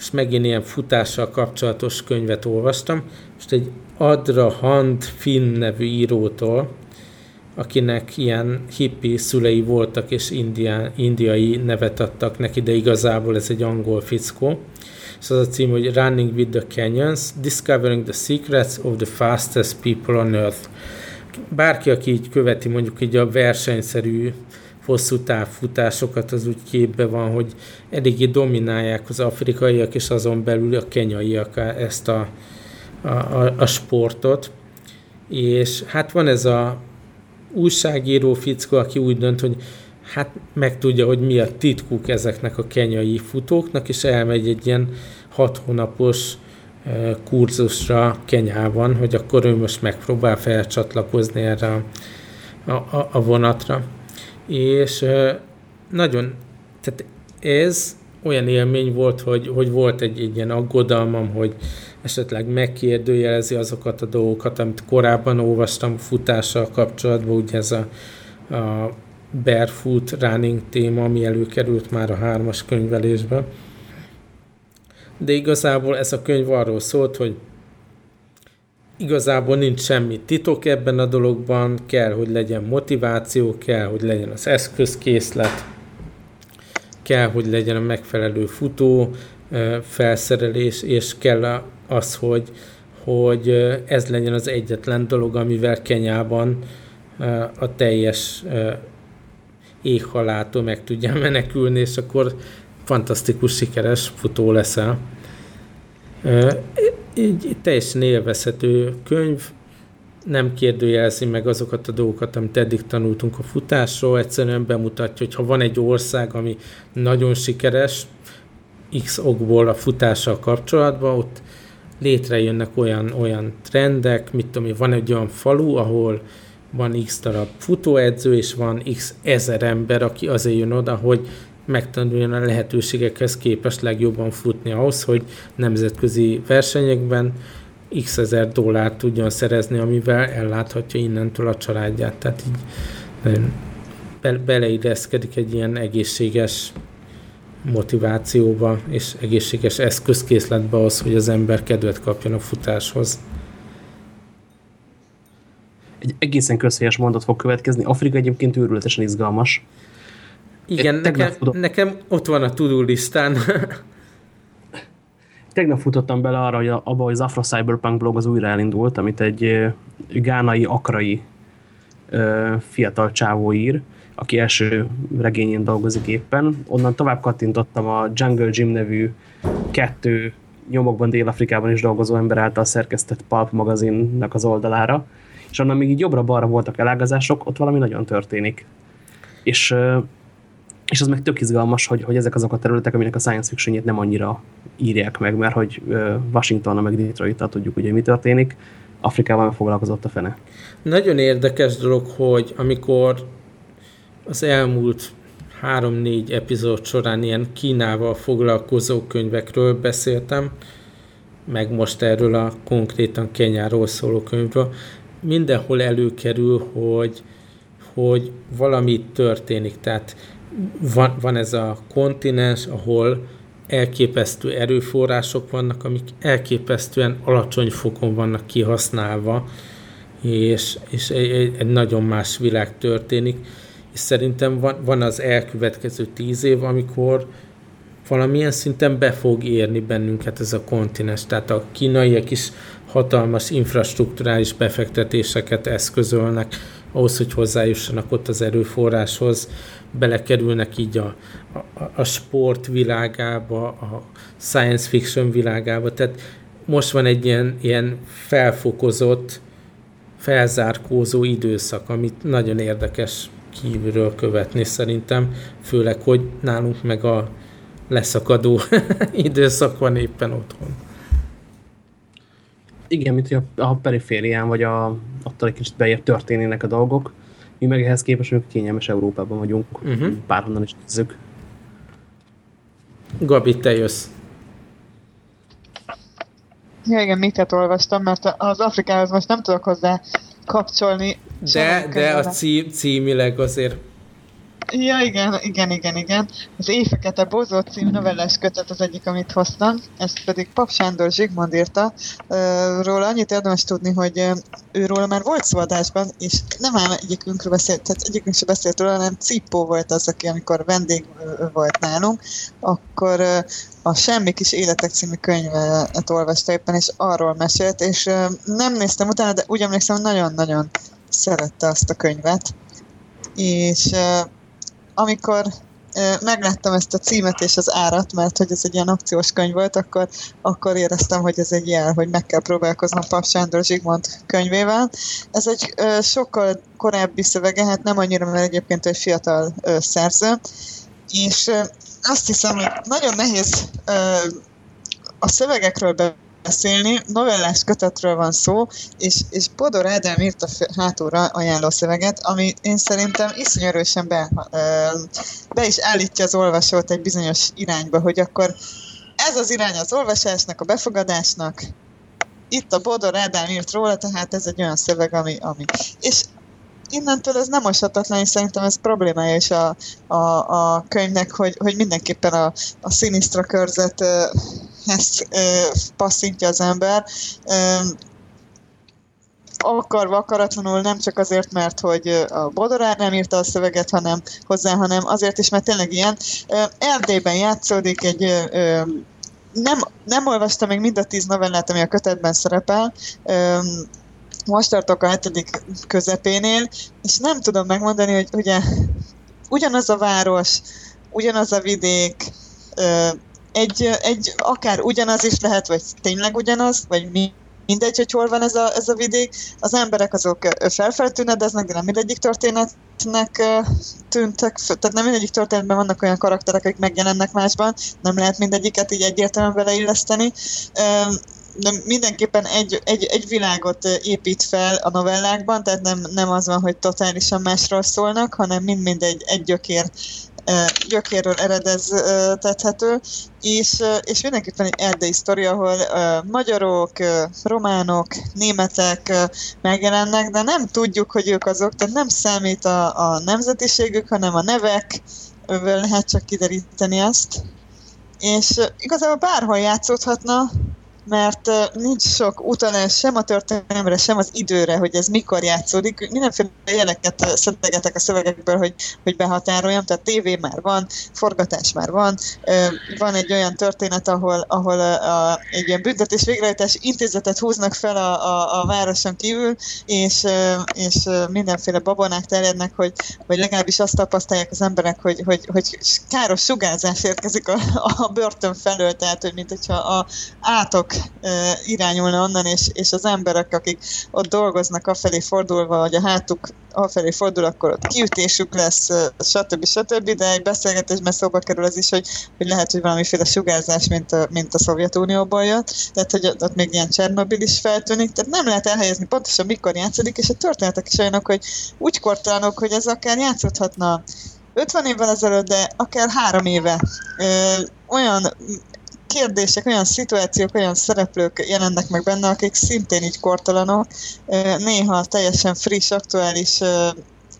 és megint ilyen futással kapcsolatos könyvet olvastam. Most egy Adra Hand Finn nevű írótól akinek ilyen hippi szülei voltak, és indián, indiai nevet adtak neki, de igazából ez egy angol fickó. És az a cím, hogy Running with the Canyons, Discovering the Secrets of the Fastest People on Earth. Bárki, aki így követi mondjuk így a versenyszerű hosszú távfutásokat, az úgy képbe van, hogy eléggé dominálják az afrikaiak, és azon belül a kenyaiak ezt a, a, a, a sportot. És hát van ez a újságíró fickó, aki úgy dönt, hogy hát megtudja, hogy mi a titkuk ezeknek a kenyai futóknak, és elmegy egy ilyen hat hónapos kurzusra Kenyában, hogy akkor ő most megpróbál felcsatlakozni erre a, a, a vonatra. És nagyon, tehát ez olyan élmény volt, hogy, hogy volt egy, egy ilyen aggodalmam, hogy esetleg megkérdőjelezi azokat a dolgokat, amit korábban olvastam futással kapcsolatban, ugye ez a, a barefoot running téma, ami előkerült már a hármas könyvelésben. De igazából ez a könyv arról szólt, hogy igazából nincs semmi titok ebben a dologban, kell, hogy legyen motiváció, kell, hogy legyen az eszközkészlet, kell, hogy legyen a megfelelő futó felszerelés, és kell az, hogy, hogy ez legyen az egyetlen dolog, amivel Kenyában a teljes éghalától meg tudja menekülni, és akkor fantasztikus, sikeres futó leszel. Egy teljesen élvezhető könyv, nem kérdőjelzi meg azokat a dolgokat, amit eddig tanultunk a futásról, egyszerűen bemutatja, hogy ha van egy ország, ami nagyon sikeres, x okból a futással kapcsolatban, ott létrejönnek olyan, olyan trendek, mit tudom van egy olyan falu, ahol van x darab futóedző, és van x ezer ember, aki azért jön oda, hogy megtanuljon a lehetőségekhez képest legjobban futni ahhoz, hogy nemzetközi versenyekben x ezer dollárt tudjon szerezni, amivel elláthatja innentől a családját. Tehát így be, egy ilyen egészséges motivációba és egészséges eszközkészletbe az, hogy az ember kedvet kapjon a futáshoz. Egy egészen közhelyes mondat fog következni. Afrika egyébként őrületesen izgalmas. Igen, nekem, nekem ott van a tudó listán. (laughs) Tegnap futottam bele arra, hogy abba, hogy az Afro Cyberpunk blog az újra elindult, amit egy gánai, akrai fiatal csávó ír, aki első regényén dolgozik éppen. Onnan tovább kattintottam a Jungle Gym nevű kettő nyomokban Dél-Afrikában is dolgozó ember által szerkesztett Pulp magazinnak az oldalára, és onnan még így jobbra-balra voltak elágazások, ott valami nagyon történik. És, és az meg tök izgalmas, hogy, hogy ezek azok a területek, aminek a science fiction nem annyira írják meg, mert hogy Washington, meg detroit tudjuk, hogy mi történik, Afrikában foglalkozott a fene. Nagyon érdekes dolog, hogy amikor az elmúlt három-négy epizód során ilyen Kínával foglalkozó könyvekről beszéltem, meg most erről a konkrétan Kenyáról szóló könyvről, mindenhol előkerül, hogy, hogy valami történik. Tehát van, van ez a kontinens, ahol elképesztő erőforrások vannak, amik elképesztően alacsony fokon vannak kihasználva, és, és egy, egy nagyon más világ történik és szerintem van, van az elkövetkező tíz év, amikor valamilyen szinten be fog érni bennünket ez a kontinens. Tehát a kínaiak is hatalmas infrastruktúrális befektetéseket eszközölnek ahhoz, hogy hozzájussanak ott az erőforráshoz, belekerülnek így a, a, a sport világába, a science fiction világába. Tehát most van egy ilyen, ilyen felfokozott, felzárkózó időszak, amit nagyon érdekes kívülről követni szerintem, főleg, hogy nálunk meg a leszakadó (laughs) időszak van éppen otthon. Igen, mint hogy a, a periférián, vagy a, attól egy kicsit bejebb történének a dolgok. Mi meg ehhez képest hogy kényelmes Európában vagyunk, uh-huh. bárhonnan is nézzük. Gabi, te jössz. Ja, igen, miket olvastam, mert az Afrikához most nem tudok hozzá kapcsolni. De, de a cím, címileg azért Ja, igen, igen, igen, igen. Az Éjfekete Bozó című novellás kötet az egyik, amit hoztam. Ezt pedig Pap Sándor Zsigmond írta. Róla annyit érdemes tudni, hogy őról már volt szó és nem ám egyikünkről beszélt, tehát egyikünk sem beszélt róla, hanem Cipó volt az, aki amikor vendég volt nálunk, akkor a Semmi kis életek című könyvet olvasta éppen, és arról mesélt, és nem néztem utána, de úgy emlékszem, nagyon-nagyon szerette azt a könyvet. És amikor megláttam ezt a címet és az árat, mert hogy ez egy ilyen akciós könyv volt, akkor, akkor éreztem, hogy ez egy jel, hogy meg kell próbálkoznom Pap Sándor Zsigmond könyvével. Ez egy sokkal korábbi szövege, hát nem annyira, mert egyébként egy fiatal szerző, és azt hiszem, hogy nagyon nehéz a szövegekről beszélni. Novellás kötetről van szó, és, és Bodor Ádám írt a hátulra ajánló szöveget, ami én szerintem iszonyú erősen be, be is állítja az olvasót egy bizonyos irányba, hogy akkor ez az irány az olvasásnak, a befogadásnak, itt a Bodor Ádám írt róla, tehát ez egy olyan szöveg, ami... ami. És innentől ez nem moshatatlan, és szerintem ez problémája is a, a, a könyvnek, hogy, hogy mindenképpen a, a szinisztra körzet ezt passzintja az ember akarva, akaratlanul nem csak azért, mert hogy a Bodorár nem írta a szöveget, hanem hozzá, hanem azért is, mert tényleg ilyen. Erdélyben játszódik egy nem, nem olvastam még mind a tíz novellát, ami a kötetben szerepel, most tartok a hetedik közepénél, és nem tudom megmondani, hogy ugye ugyanaz a város, ugyanaz a vidék, egy, egy akár ugyanaz is lehet, vagy tényleg ugyanaz, vagy mi, mindegy, hogy hol van ez a, ez a vidék. Az emberek azok felfeltűnedeznek, de nem mindegyik történetnek tűntek, tehát nem mindegyik történetben vannak olyan karakterek, akik megjelennek másban, nem lehet mindegyiket így egyértelműen beleilleszteni. De mindenképpen egy, egy, egy világot épít fel a novellákban, tehát nem, nem az van, hogy totálisan másról szólnak, hanem mind-mind egy, egy gyökér gyökérről eredeztethető, és, és mindenképpen egy erdei sztori, ahol magyarok, románok, németek megjelennek, de nem tudjuk, hogy ők azok, tehát nem számít a, a nemzetiségük, hanem a nevek, lehet csak kideríteni ezt. És igazából bárhol játszódhatna, mert nincs sok utalás sem a történelemre, sem az időre, hogy ez mikor játszódik. Mindenféle jeleket szedegetek a szövegekből, hogy, hogy behatároljam, tehát tévé már van, forgatás már van, van egy olyan történet, ahol, ahol a, a, egy ilyen büntetés végrehajtás intézetet húznak fel a, a, a városon kívül, és, és mindenféle babonák terjednek, hogy, hogy legalábbis azt tapasztalják az emberek, hogy, hogy, hogy káros sugárzás érkezik a, a börtön felől, tehát hogy mint hogyha a átok irányulna onnan, és, és az emberek, akik ott dolgoznak afelé fordulva, vagy a hátuk afelé fordul, akkor ott kiütésük lesz, stb. stb. De egy beszélgetésben szóba kerül az is, hogy, hogy lehet, hogy valamiféle sugárzás, mint a, mint a Szovjetunióból jött, tehát hogy ott még ilyen Csernobil is feltűnik, tehát nem lehet elhelyezni pontosan mikor játszódik, és a történetek is olyanok, hogy úgy kortalanok, hogy ez akár játszódhatna 50 évvel ezelőtt, de akár három éve. Ö, olyan kérdések, olyan szituációk, olyan szereplők jelennek meg benne, akik szintén így kortalanok, néha teljesen friss, aktuális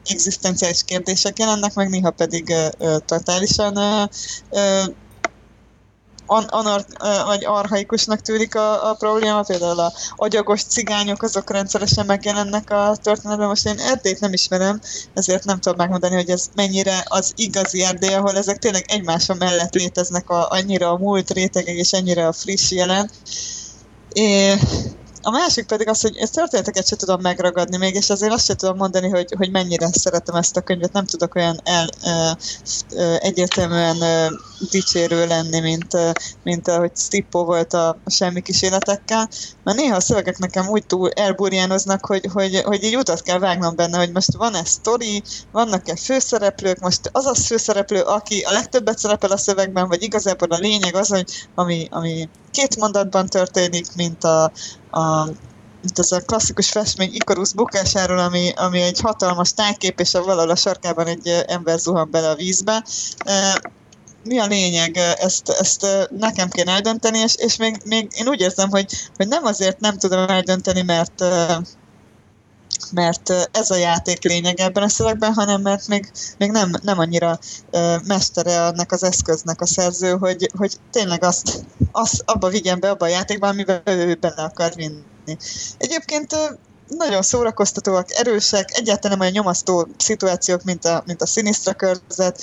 egzisztenciális kérdések jelennek meg, néha pedig totálisan anar, vagy arhaikusnak tűnik a, a probléma, például a agyagos cigányok, azok rendszeresen megjelennek a történetben. Most én Erdélyt nem ismerem, ezért nem tudom megmondani, hogy ez mennyire az igazi Erdély, ahol ezek tényleg egymáson mellett léteznek a, annyira a múlt rétegek és ennyire a friss jelen. É, a másik pedig az, hogy ezt történeteket sem tudom megragadni még, és azért azt sem tudom mondani, hogy, hogy mennyire szeretem ezt a könyvet. Nem tudok olyan el, e, e, egyértelműen e, dicsérő lenni, mint, e, mint ahogy Stippo volt a, a semmi kísérletekkel, mert néha a szövegek nekem úgy túl elburjánoznak, hogy, hogy, hogy így utat kell vágnom benne, hogy most van-e sztori, vannak-e főszereplők, most az az főszereplő, aki a legtöbbet szerepel a szövegben, vagy igazából a lényeg az, hogy ami, ami két mondatban történik, mint a, a mint ez a klasszikus festmény Ikarus bukásáról, ami, ami egy hatalmas tájkép, és a valahol a sarkában egy ember zuhan bele a vízbe. Mi a lényeg? Ezt, ezt nekem kéne eldönteni, és, és még, még én úgy érzem, hogy, hogy nem azért nem tudom eldönteni, mert mert ez a játék lényeg ebben a szövegben, hanem mert még, még nem, nem annyira mestere annak az eszköznek a szerző, hogy, hogy tényleg azt, azt abba vigyen be abba a játékban, amiben ő bele akar vinni. Egyébként nagyon szórakoztatóak, erősek, egyáltalán nem olyan nyomasztó szituációk, mint a, mint a Sinistra körzet,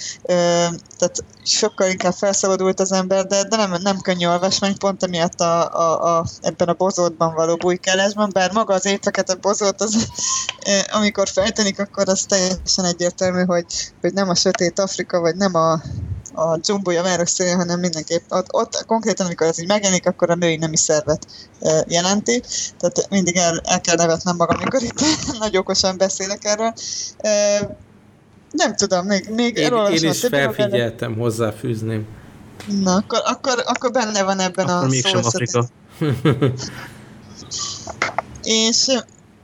tehát sokkal inkább felszabadult az ember, de, de nem, nem könnyű olvasmány, pont emiatt a, a, a, ebben a bozótban való bujkálásban, bár maga az a bozót, az, amikor feltenik, akkor az teljesen egyértelmű, hogy, hogy nem a sötét Afrika, vagy nem a, a dzsumbója városszél, hanem mindenképp ott, ott konkrétan, amikor ez így megjelenik, akkor a női nemi szervet e, jelenti. Tehát mindig el, el kell nevetnem magam, amikor itt (laughs) nagy okosan beszélek erről. E, nem tudom, még, még én, én is felfigyeltem, el... hozzáfűzném. Na, akkor, akkor, akkor benne van ebben akkor a mégsem Afrika. (laughs) és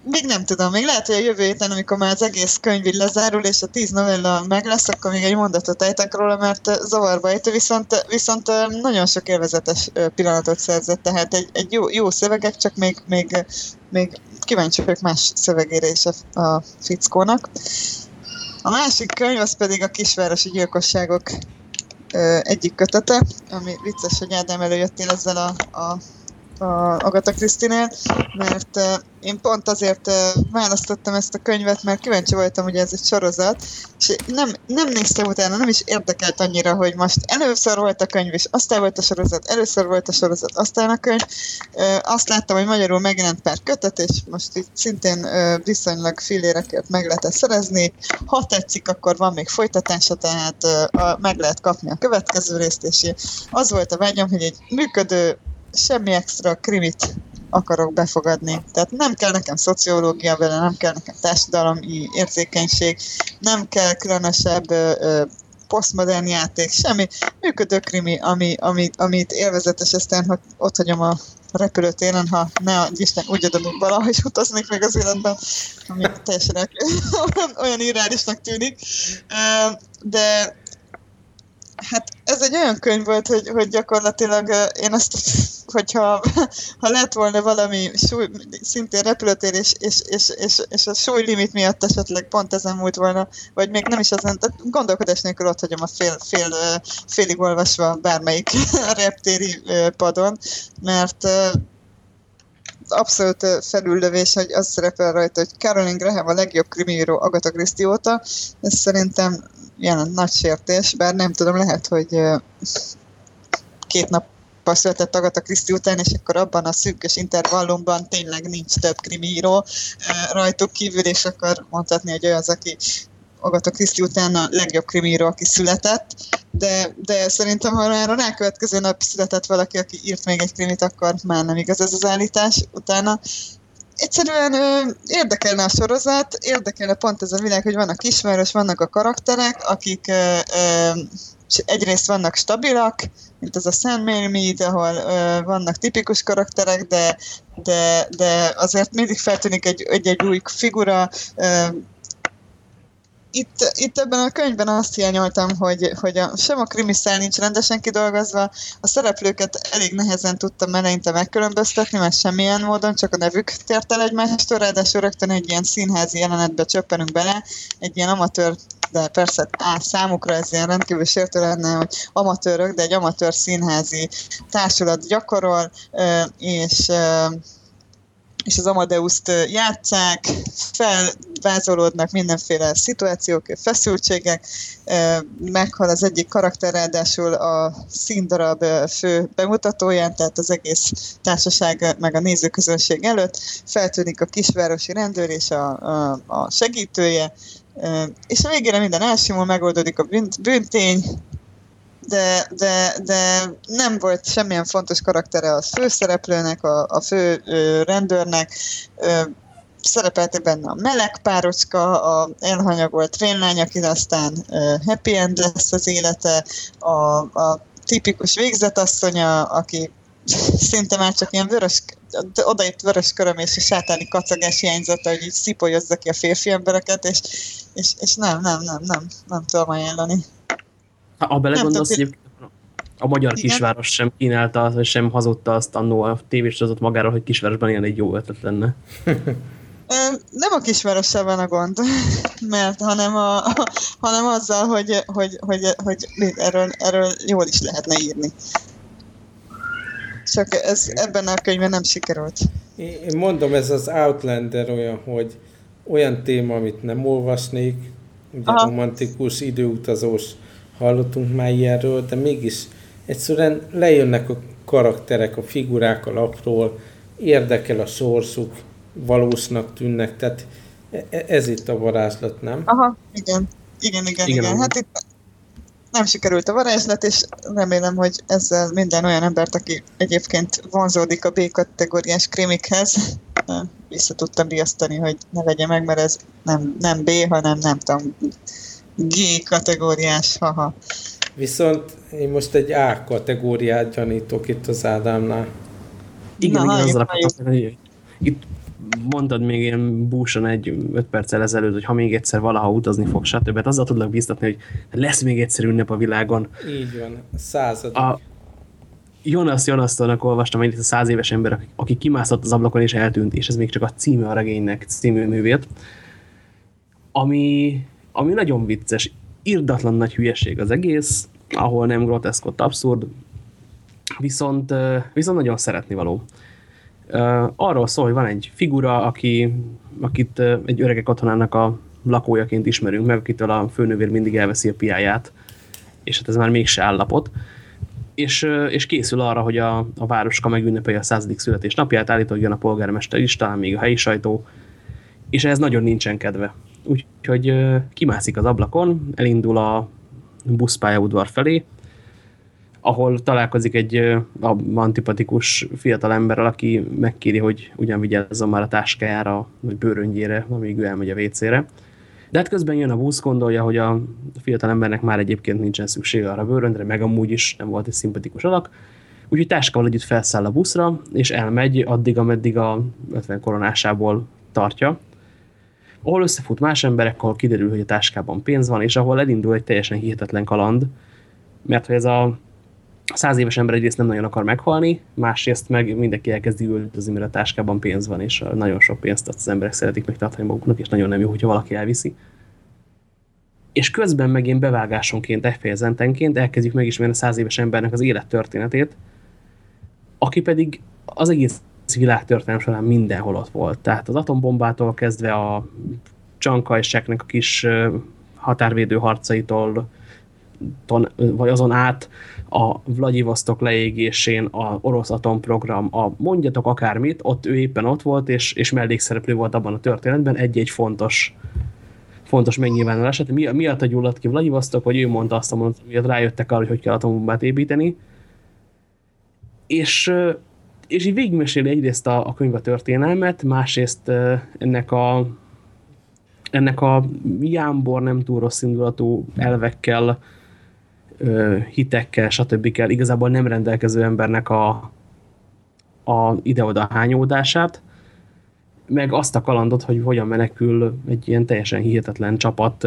még nem tudom, még lehet, hogy a jövő héten, amikor már az egész könyv lezárul, és a tíz novella meg lesz, akkor még egy mondatot ejtek róla, mert zavarba ejtő, viszont, viszont nagyon sok élvezetes pillanatot szerzett, tehát egy, egy jó, jó szövegek, csak még, még, még kíváncsi vagyok más szövegére is a, a fickónak. A másik könyv az pedig a kisvárosi gyilkosságok egyik kötete, ami vicces, hogy Ádám előjöttél ezzel a, a a Agatha Christie-nél, mert uh, én pont azért uh, választottam ezt a könyvet, mert kíváncsi voltam, hogy ez egy sorozat, és nem, nem néztem utána, nem is érdekelt annyira, hogy most először volt a könyv, és aztán volt a sorozat, először volt a sorozat, aztán a könyv. Uh, azt láttam, hogy magyarul megjelent pár kötet, és most itt szintén viszonylag fillérekért meg lehet szerezni. Ha tetszik, akkor van még folytatása, tehát meg lehet kapni a következő részt, és az volt a vágyam, hogy egy működő semmi extra krimit akarok befogadni. Tehát nem kell nekem szociológia vele, nem kell nekem társadalmi érzékenység, nem kell különösebb ö, posztmodern játék, semmi működő krimi, ami, ami, amit élvezetes, aztán ha ott hagyom a repülőtéren, ha ne a Isten úgy adom valahogy utaznék meg az életben, ami teljesen (laughs) olyan irreálisnak tűnik. De hát ez egy olyan könyv volt, hogy, hogy gyakorlatilag én azt, hogyha ha lett volna valami súly, szintén repülőtér, és, és, és, és, és a súlylimit miatt esetleg pont ezen múlt volna, vagy még nem is ezen, tehát gondolkodás nélkül ott hagyom a fél, fél, félig olvasva bármelyik (laughs) reptéri padon, mert abszolút felüllövés, hogy az szerepel rajta, hogy Caroline Graham a legjobb krimiíró Agatha Christie óta. Ez szerintem ilyen nagy sértés, bár nem tudom, lehet, hogy két nap született Agatha Christie után, és akkor abban a szűkös intervallumban tényleg nincs több krimiíró rajtuk kívül, és akkor mondhatni, hogy ő az, aki Agatha Christie után a legjobb krimíró, aki született, de, de szerintem, ha már a rákövetkező nap született valaki, aki írt még egy krimit, akkor már nem igaz ez az állítás utána. Egyszerűen ö, érdekelne a sorozat, érdekelne pont ez a világ, hogy vannak ismerős, vannak a karakterek, akik ö, ö, egyrészt vannak stabilak, mint az a Sam Mead, ahol ö, vannak tipikus karakterek, de, de, de azért mindig feltűnik egy, egy, egy új figura, ö, itt, itt ebben a könyvben azt hiányoltam, hogy, hogy a, sem a krimiszál nincs rendesen kidolgozva, a szereplőket elég nehezen tudtam eleinte megkülönböztetni, mert semmilyen módon, csak a nevük tért el egymástól, ráadásul rögtön egy ilyen színházi jelenetbe csöppenünk bele, egy ilyen amatőr de persze á, számukra ez ilyen rendkívül sértő lenne, hogy amatőrök, de egy amatőr színházi társulat gyakorol, és és az Amadeus-t játszák, felvázolódnak mindenféle szituációk, feszültségek, meghal az egyik karakter, ráadásul a színdarab fő bemutatóján, tehát az egész társaság meg a nézőközönség előtt, feltűnik a kisvárosi rendőr és a, a, a segítője, és a végére minden elsimul, megoldódik a bűntény, de, de, de nem volt semmilyen fontos karaktere a főszereplőnek, a, a fő ö, rendőrnek, ö, szerepeltek benne a meleg párocska, a elhanyagolt rénlány, aki aztán ö, happy end lesz az élete, a, a tipikus végzetasszonya, aki (laughs) szinte már csak ilyen vörös, odaért vörös köröm és a sátáni kacagás hiányzata, hogy így szipolyozza ki a férfi embereket, és, és, és nem, nem, nem, nem, nem tudom ajánlani. Ha belegondolsz, hogy a magyar Igen? kisváros sem kínálta, sem hazudta azt annó a tévésorozat magára, hogy kisvárosban ilyen egy jó ötlet lenne. Nem a kisvárossal van a gond, (laughs) mert hanem, a, hanem azzal, hogy, hogy, hogy, hogy erről, erről jól is lehetne írni. Csak ez ebben a könyvben nem sikerült. Én mondom, ez az Outlander olyan, hogy olyan téma, amit nem olvasnék, ugye Aha. romantikus, időutazós, hallottunk már ilyenről, de mégis egyszerűen lejönnek a karakterek, a figurák a lapról, érdekel a sorsuk, valósnak tűnnek, tehát e, e, ez itt a varázslat, nem? Aha, igen. Igen, igen, igen. igen. Hát itt nem sikerült a varázslat, és remélem, hogy ezzel minden olyan embert, aki egyébként vonzódik a B-kategóriás krimikhez, vissza tudtam riasztani, hogy ne vegye meg, mert ez nem, nem B, hanem nem tudom, G kategóriás, haha. Viszont én most egy A kategóriát gyanítok itt az Ádámnál. Igen, Na, igen, hogy itt mondtad még ilyen búsan egy öt perccel ezelőtt, hogy ha még egyszer valaha utazni fog, stb. Hát azzal tudlak biztatni, hogy lesz még egyszer ünnep a világon. Így van, századik. A Jonas Jonasztónak olvastam egy a száz éves ember, aki kimászott az ablakon és eltűnt, és ez még csak a címe a regénynek című művét, ami, ami nagyon vicces, irdatlan nagy hülyeség az egész, ahol nem groteszkott abszurd, viszont, viszont nagyon szeretni való. Arról szól, hogy van egy figura, aki, akit egy öregek otthonának a lakójaként ismerünk meg, akitől a főnővér mindig elveszi a piáját, és hát ez már mégse állapot. És, és készül arra, hogy a, a városka megünnepelje a századik születésnapját, állítólag jön a polgármester is, talán még a helyi sajtó, és ez nagyon nincsen kedve. Úgyhogy kimászik az ablakon, elindul a buszpályaudvar felé, ahol találkozik egy antipatikus fiatal emberrel, aki megkéri, hogy ugyan vigyázzon már a táskájára, vagy bőröngyére, amíg ő elmegy a WC-re. De hát közben jön a busz, gondolja, hogy a fiatal embernek már egyébként nincsen szüksége arra a bőröndre, meg amúgy is nem volt egy szimpatikus alak. Úgyhogy táskával együtt felszáll a buszra, és elmegy addig, ameddig a 50 koronásából tartja. Ahol összefut más emberek, ahol kiderül, hogy a táskában pénz van, és ahol elindul egy teljesen hihetetlen kaland, mert hogy ez a száz éves ember egyrészt nem nagyon akar meghalni, másrészt meg mindenki elkezdi üldözni, mert a táskában pénz van, és nagyon sok pénzt az emberek szeretik megtartani maguknak, és nagyon nem jó, hogyha valaki elviszi. És közben meg én bevágásonként, effejezentenként elkezdjük megismerni a száz éves embernek az élettörténetét, aki pedig az egész világtörténelem során mindenhol ott volt. Tehát az atombombától kezdve a csankajseknek a kis határvédő harcaitól, vagy azon át a Vladivostok leégésén, a orosz atomprogram, a mondjatok akármit, ott ő éppen ott volt, és, és mellékszereplő volt abban a történetben, egy-egy fontos fontos megnyilvánulás. Hát mi, miatt gyulladt ki Vladivostok, vagy ő mondta azt a mondatot, miatt rájöttek arra, hogy hogy kell atombombát építeni. És, és így végigmeséli egyrészt a, a könyv a történelmet, másrészt ennek a ennek a jámbor, nem túl rossz indulatú elvekkel, hitekkel, stb. igazából nem rendelkező embernek a, a ide-oda hányódását, meg azt a kalandot, hogy hogyan menekül egy ilyen teljesen hihetetlen csapat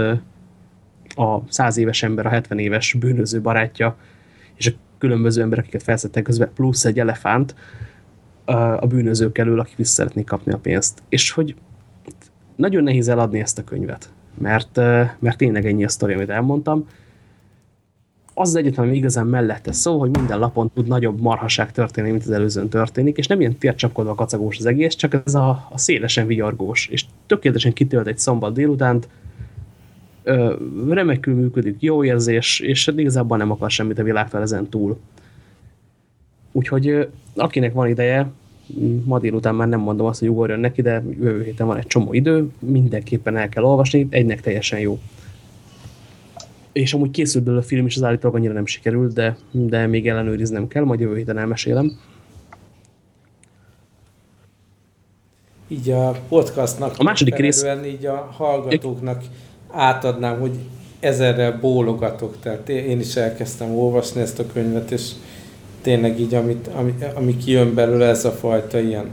a száz éves ember, a 70 éves bűnöző barátja, és a különböző emberek, akiket felszettek közben, plusz egy elefánt a bűnözők elől, akik vissza szeretnék kapni a pénzt. És hogy nagyon nehéz eladni ezt a könyvet, mert, mert tényleg ennyi a sztori, amit elmondtam, az az egyetlen, ami igazán mellette szó, hogy minden lapon tud nagyobb marhaság történni, mint az előzőn történik, és nem ilyen tércsapkodva kacagós az egész, csak ez a, a szélesen vigyorgós, és tökéletesen kitölt egy szombat délutánt, remekül működik, jó érzés, és igazából nem akar semmit a világtól ezen túl. Úgyhogy akinek van ideje, ma délután már nem mondom azt, hogy ugorjon neki, de jövő héten van egy csomó idő, mindenképpen el kell olvasni, egynek teljesen jó és amúgy készült belőle a film, és az állítólag annyira nem sikerült, de, de még ellenőriznem kell, majd jövő héten elmesélem. Így a podcastnak a második rész így a hallgatóknak átadnám, hogy ezerrel bólogatok, tehát én is elkezdtem olvasni ezt a könyvet, és tényleg így, amit, ami, ami kijön belőle, ez a fajta ilyen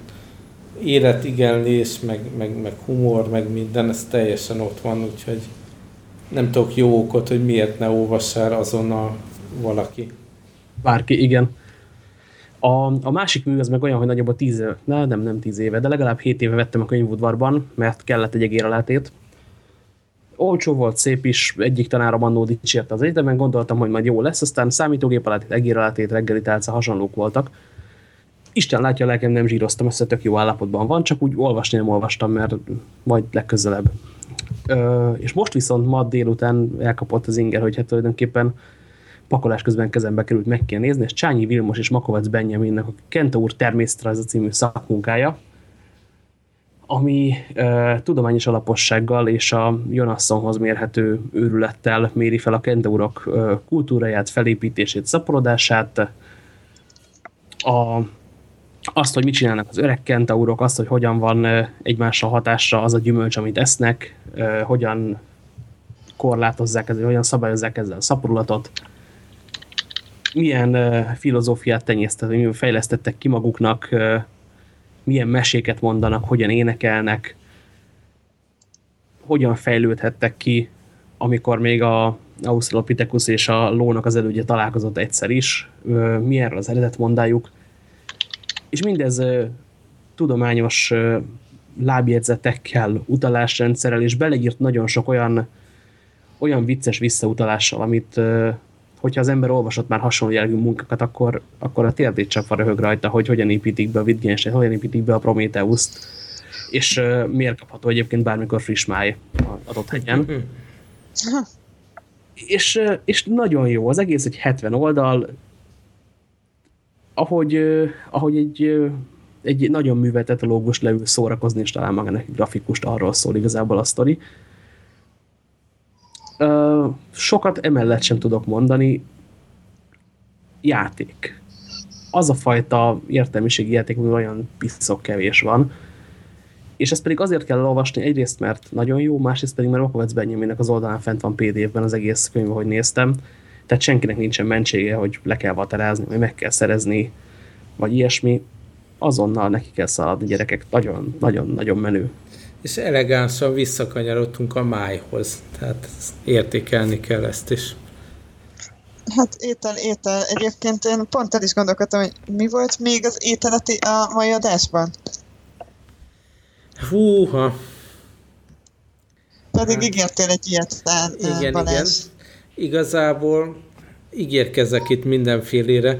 életigenlés, meg, meg, meg humor, meg minden, ez teljesen ott van, úgyhogy nem tudok jó okot, hogy miért ne olvassál azonnal valaki. Bárki, igen. A, a másik mű az meg olyan, hogy nagyjából 10 éve, ne, nem, nem 10 éve, de legalább 7 éve vettem a könyvudvarban, mert kellett egy egérelátét. Olcsó volt, szép is, egyik tanárom annó dicsérte az egyetemen, gondoltam, hogy majd jó lesz, aztán számítógép alátét, egérelátét, reggeli tálca hasonlók voltak. Isten látja, lelkem nem zsíroztam össze, tök jó állapotban van, csak úgy olvasni nem olvastam, mert majd legközelebb. Ö, és most viszont ma délután elkapott az inger, hogy hát tulajdonképpen pakolás közben kezembe került, meg kell nézni, és Csányi Vilmos és Makovac Benjaminnek a Kenta úr természetrajza című szakmunkája, ami e, tudományos alapossággal és a Jonassonhoz mérhető őrülettel méri fel a kentaurok e, kultúráját, felépítését, szaporodását, a, azt, hogy mit csinálnak az öreg kentaurok, azt, hogy hogyan van egymással hatásra az a gyümölcs, amit esznek, e, hogyan korlátozzák ezzel, hogyan szabályozzák ezzel a szaporulatot, milyen uh, filozófiát tenyésztettek, fejlesztettek ki maguknak, uh, milyen meséket mondanak, hogyan énekelnek, hogyan fejlődhettek ki, amikor még a Australopithecus és a lónak az elődje találkozott egyszer is, milyen az eredetmondájuk, és mindez tudományos lábjegyzetekkel, utalásrendszerrel, és beleírt nagyon sok olyan, olyan vicces visszautalással, amit hogyha az ember olvasott már hasonló jellegű munkákat, akkor, akkor a térdét csapva röhög rajta, hogy hogyan építik be a Wittgenstein, hogyan építik be a Prometheus-t, és uh, miért kapható egyébként bármikor friss máj adott helyen. (laughs) és, uh, és nagyon jó, az egész egy 70 oldal, ahogy, ahogy egy, egy nagyon művetett lógus leül szórakozni, és talán magának egy grafikust, arról szól igazából a sztori. Uh, sokat emellett sem tudok mondani. Játék. Az a fajta értelmiségi játék, ami olyan piszok kevés van. És ezt pedig azért kell olvasni, egyrészt mert nagyon jó, másrészt pedig mert Okovec Benjaminnek az oldalán fent van PDF-ben az egész könyv, ahogy néztem. Tehát senkinek nincsen mentsége, hogy le kell vaterázni, vagy meg kell szerezni, vagy ilyesmi. Azonnal neki kell szaladni gyerekek. Nagyon-nagyon-nagyon menő és elegánsan visszakanyarodtunk a májhoz. Tehát értékelni kell ezt is. Hát étel, étel. Egyébként én pont el is gondolkodtam, hogy mi volt még az étel a mai adásban? Húha! Pedig hát. ígértél egy ilyet, tehát igen, Balázs. igen. Igazából ígérkezek itt mindenfélére.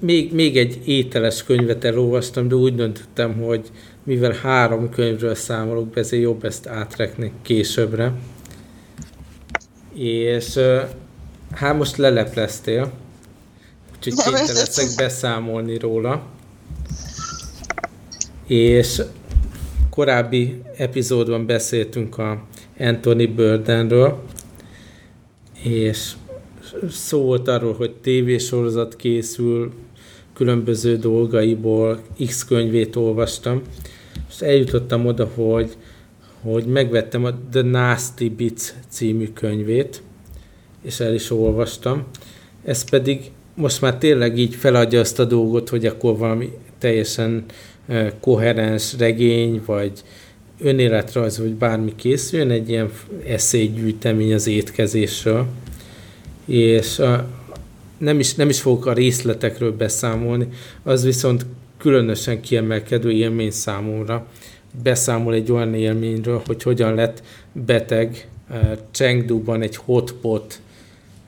Még, még egy ételes könyvet elolvastam, de úgy döntöttem, hogy mivel három könyvről számolok be, ezért jobb ezt átrekni későbbre. És hát most lelepleztél, úgyhogy kénytelen leszek beszámolni róla. És korábbi epizódban beszéltünk a Anthony Burdenről, és szó volt arról, hogy tévésorozat készül, különböző dolgaiból X könyvét olvastam, és eljutottam oda, hogy, hogy megvettem a The Nasty Bits című könyvét, és el is olvastam. Ez pedig most már tényleg így feladja azt a dolgot, hogy akkor valami teljesen koherens regény, vagy önéletrajz, vagy bármi készüljön, egy ilyen eszélygyűjtemény az étkezésről. És a, nem, is, nem is fogok a részletekről beszámolni, az viszont különösen kiemelkedő élmény számomra. Beszámol egy olyan élményről, hogy hogyan lett beteg uh, Chengdu-ban egy hotpot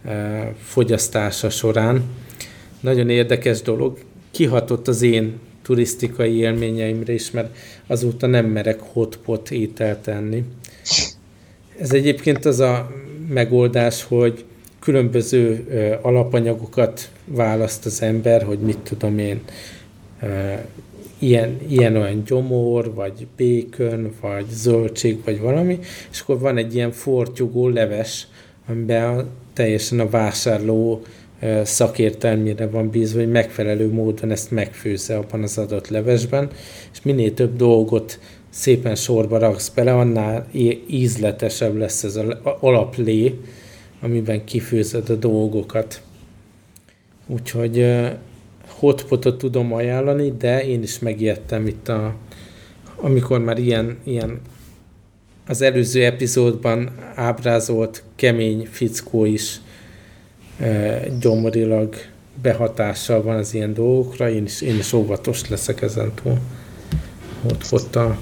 uh, fogyasztása során. Nagyon érdekes dolog. Kihatott az én turisztikai élményeimre is, mert azóta nem merek hotpot ételt enni. Ez egyébként az a megoldás, hogy különböző uh, alapanyagokat választ az ember, hogy mit tudom én, ilyen, ilyen olyan gyomor, vagy békön, vagy zöldség, vagy valami, és akkor van egy ilyen fortyogó leves, amiben a, teljesen a vásárló szakértelmére van bízva, hogy megfelelő módon ezt megfőzze abban az adott levesben, és minél több dolgot szépen sorba raksz bele, annál ízletesebb lesz ez az alaplé, amiben kifőzed a dolgokat. Úgyhogy hotpotot tudom ajánlani, de én is megijedtem itt a, amikor már ilyen, ilyen az előző epizódban ábrázolt kemény fickó is e, gyomorilag behatással van az ilyen dolgokra, én is, én is óvatos leszek ezentúl. Ott, ott a...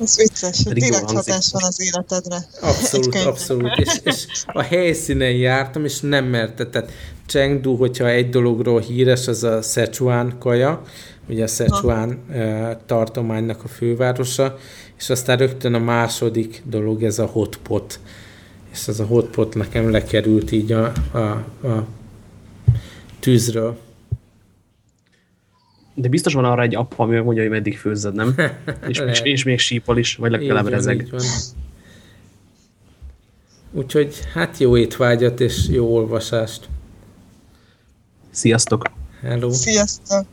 Ez vicces, direkt hatás van az életedre. Abszolút, abszolút. És, és a helyszínen jártam, és nem merte. Tehát Chengdu, hogyha egy dologról híres, az a Sichuan kaja, ugye a Sichuan eh, tartománynak a fővárosa, és aztán rögtön a második dolog, ez a hotpot. És ez a hotpot nekem lekerült így a, a, a tűzről. De biztos van arra egy app, ami megmondja, hogy meddig főzzed, nem? (laughs) És, és, és még sípol is, vagy legalább rezeg. Úgyhogy hát jó étvágyat és jó olvasást. Sziasztok! Hello! Sziasztok!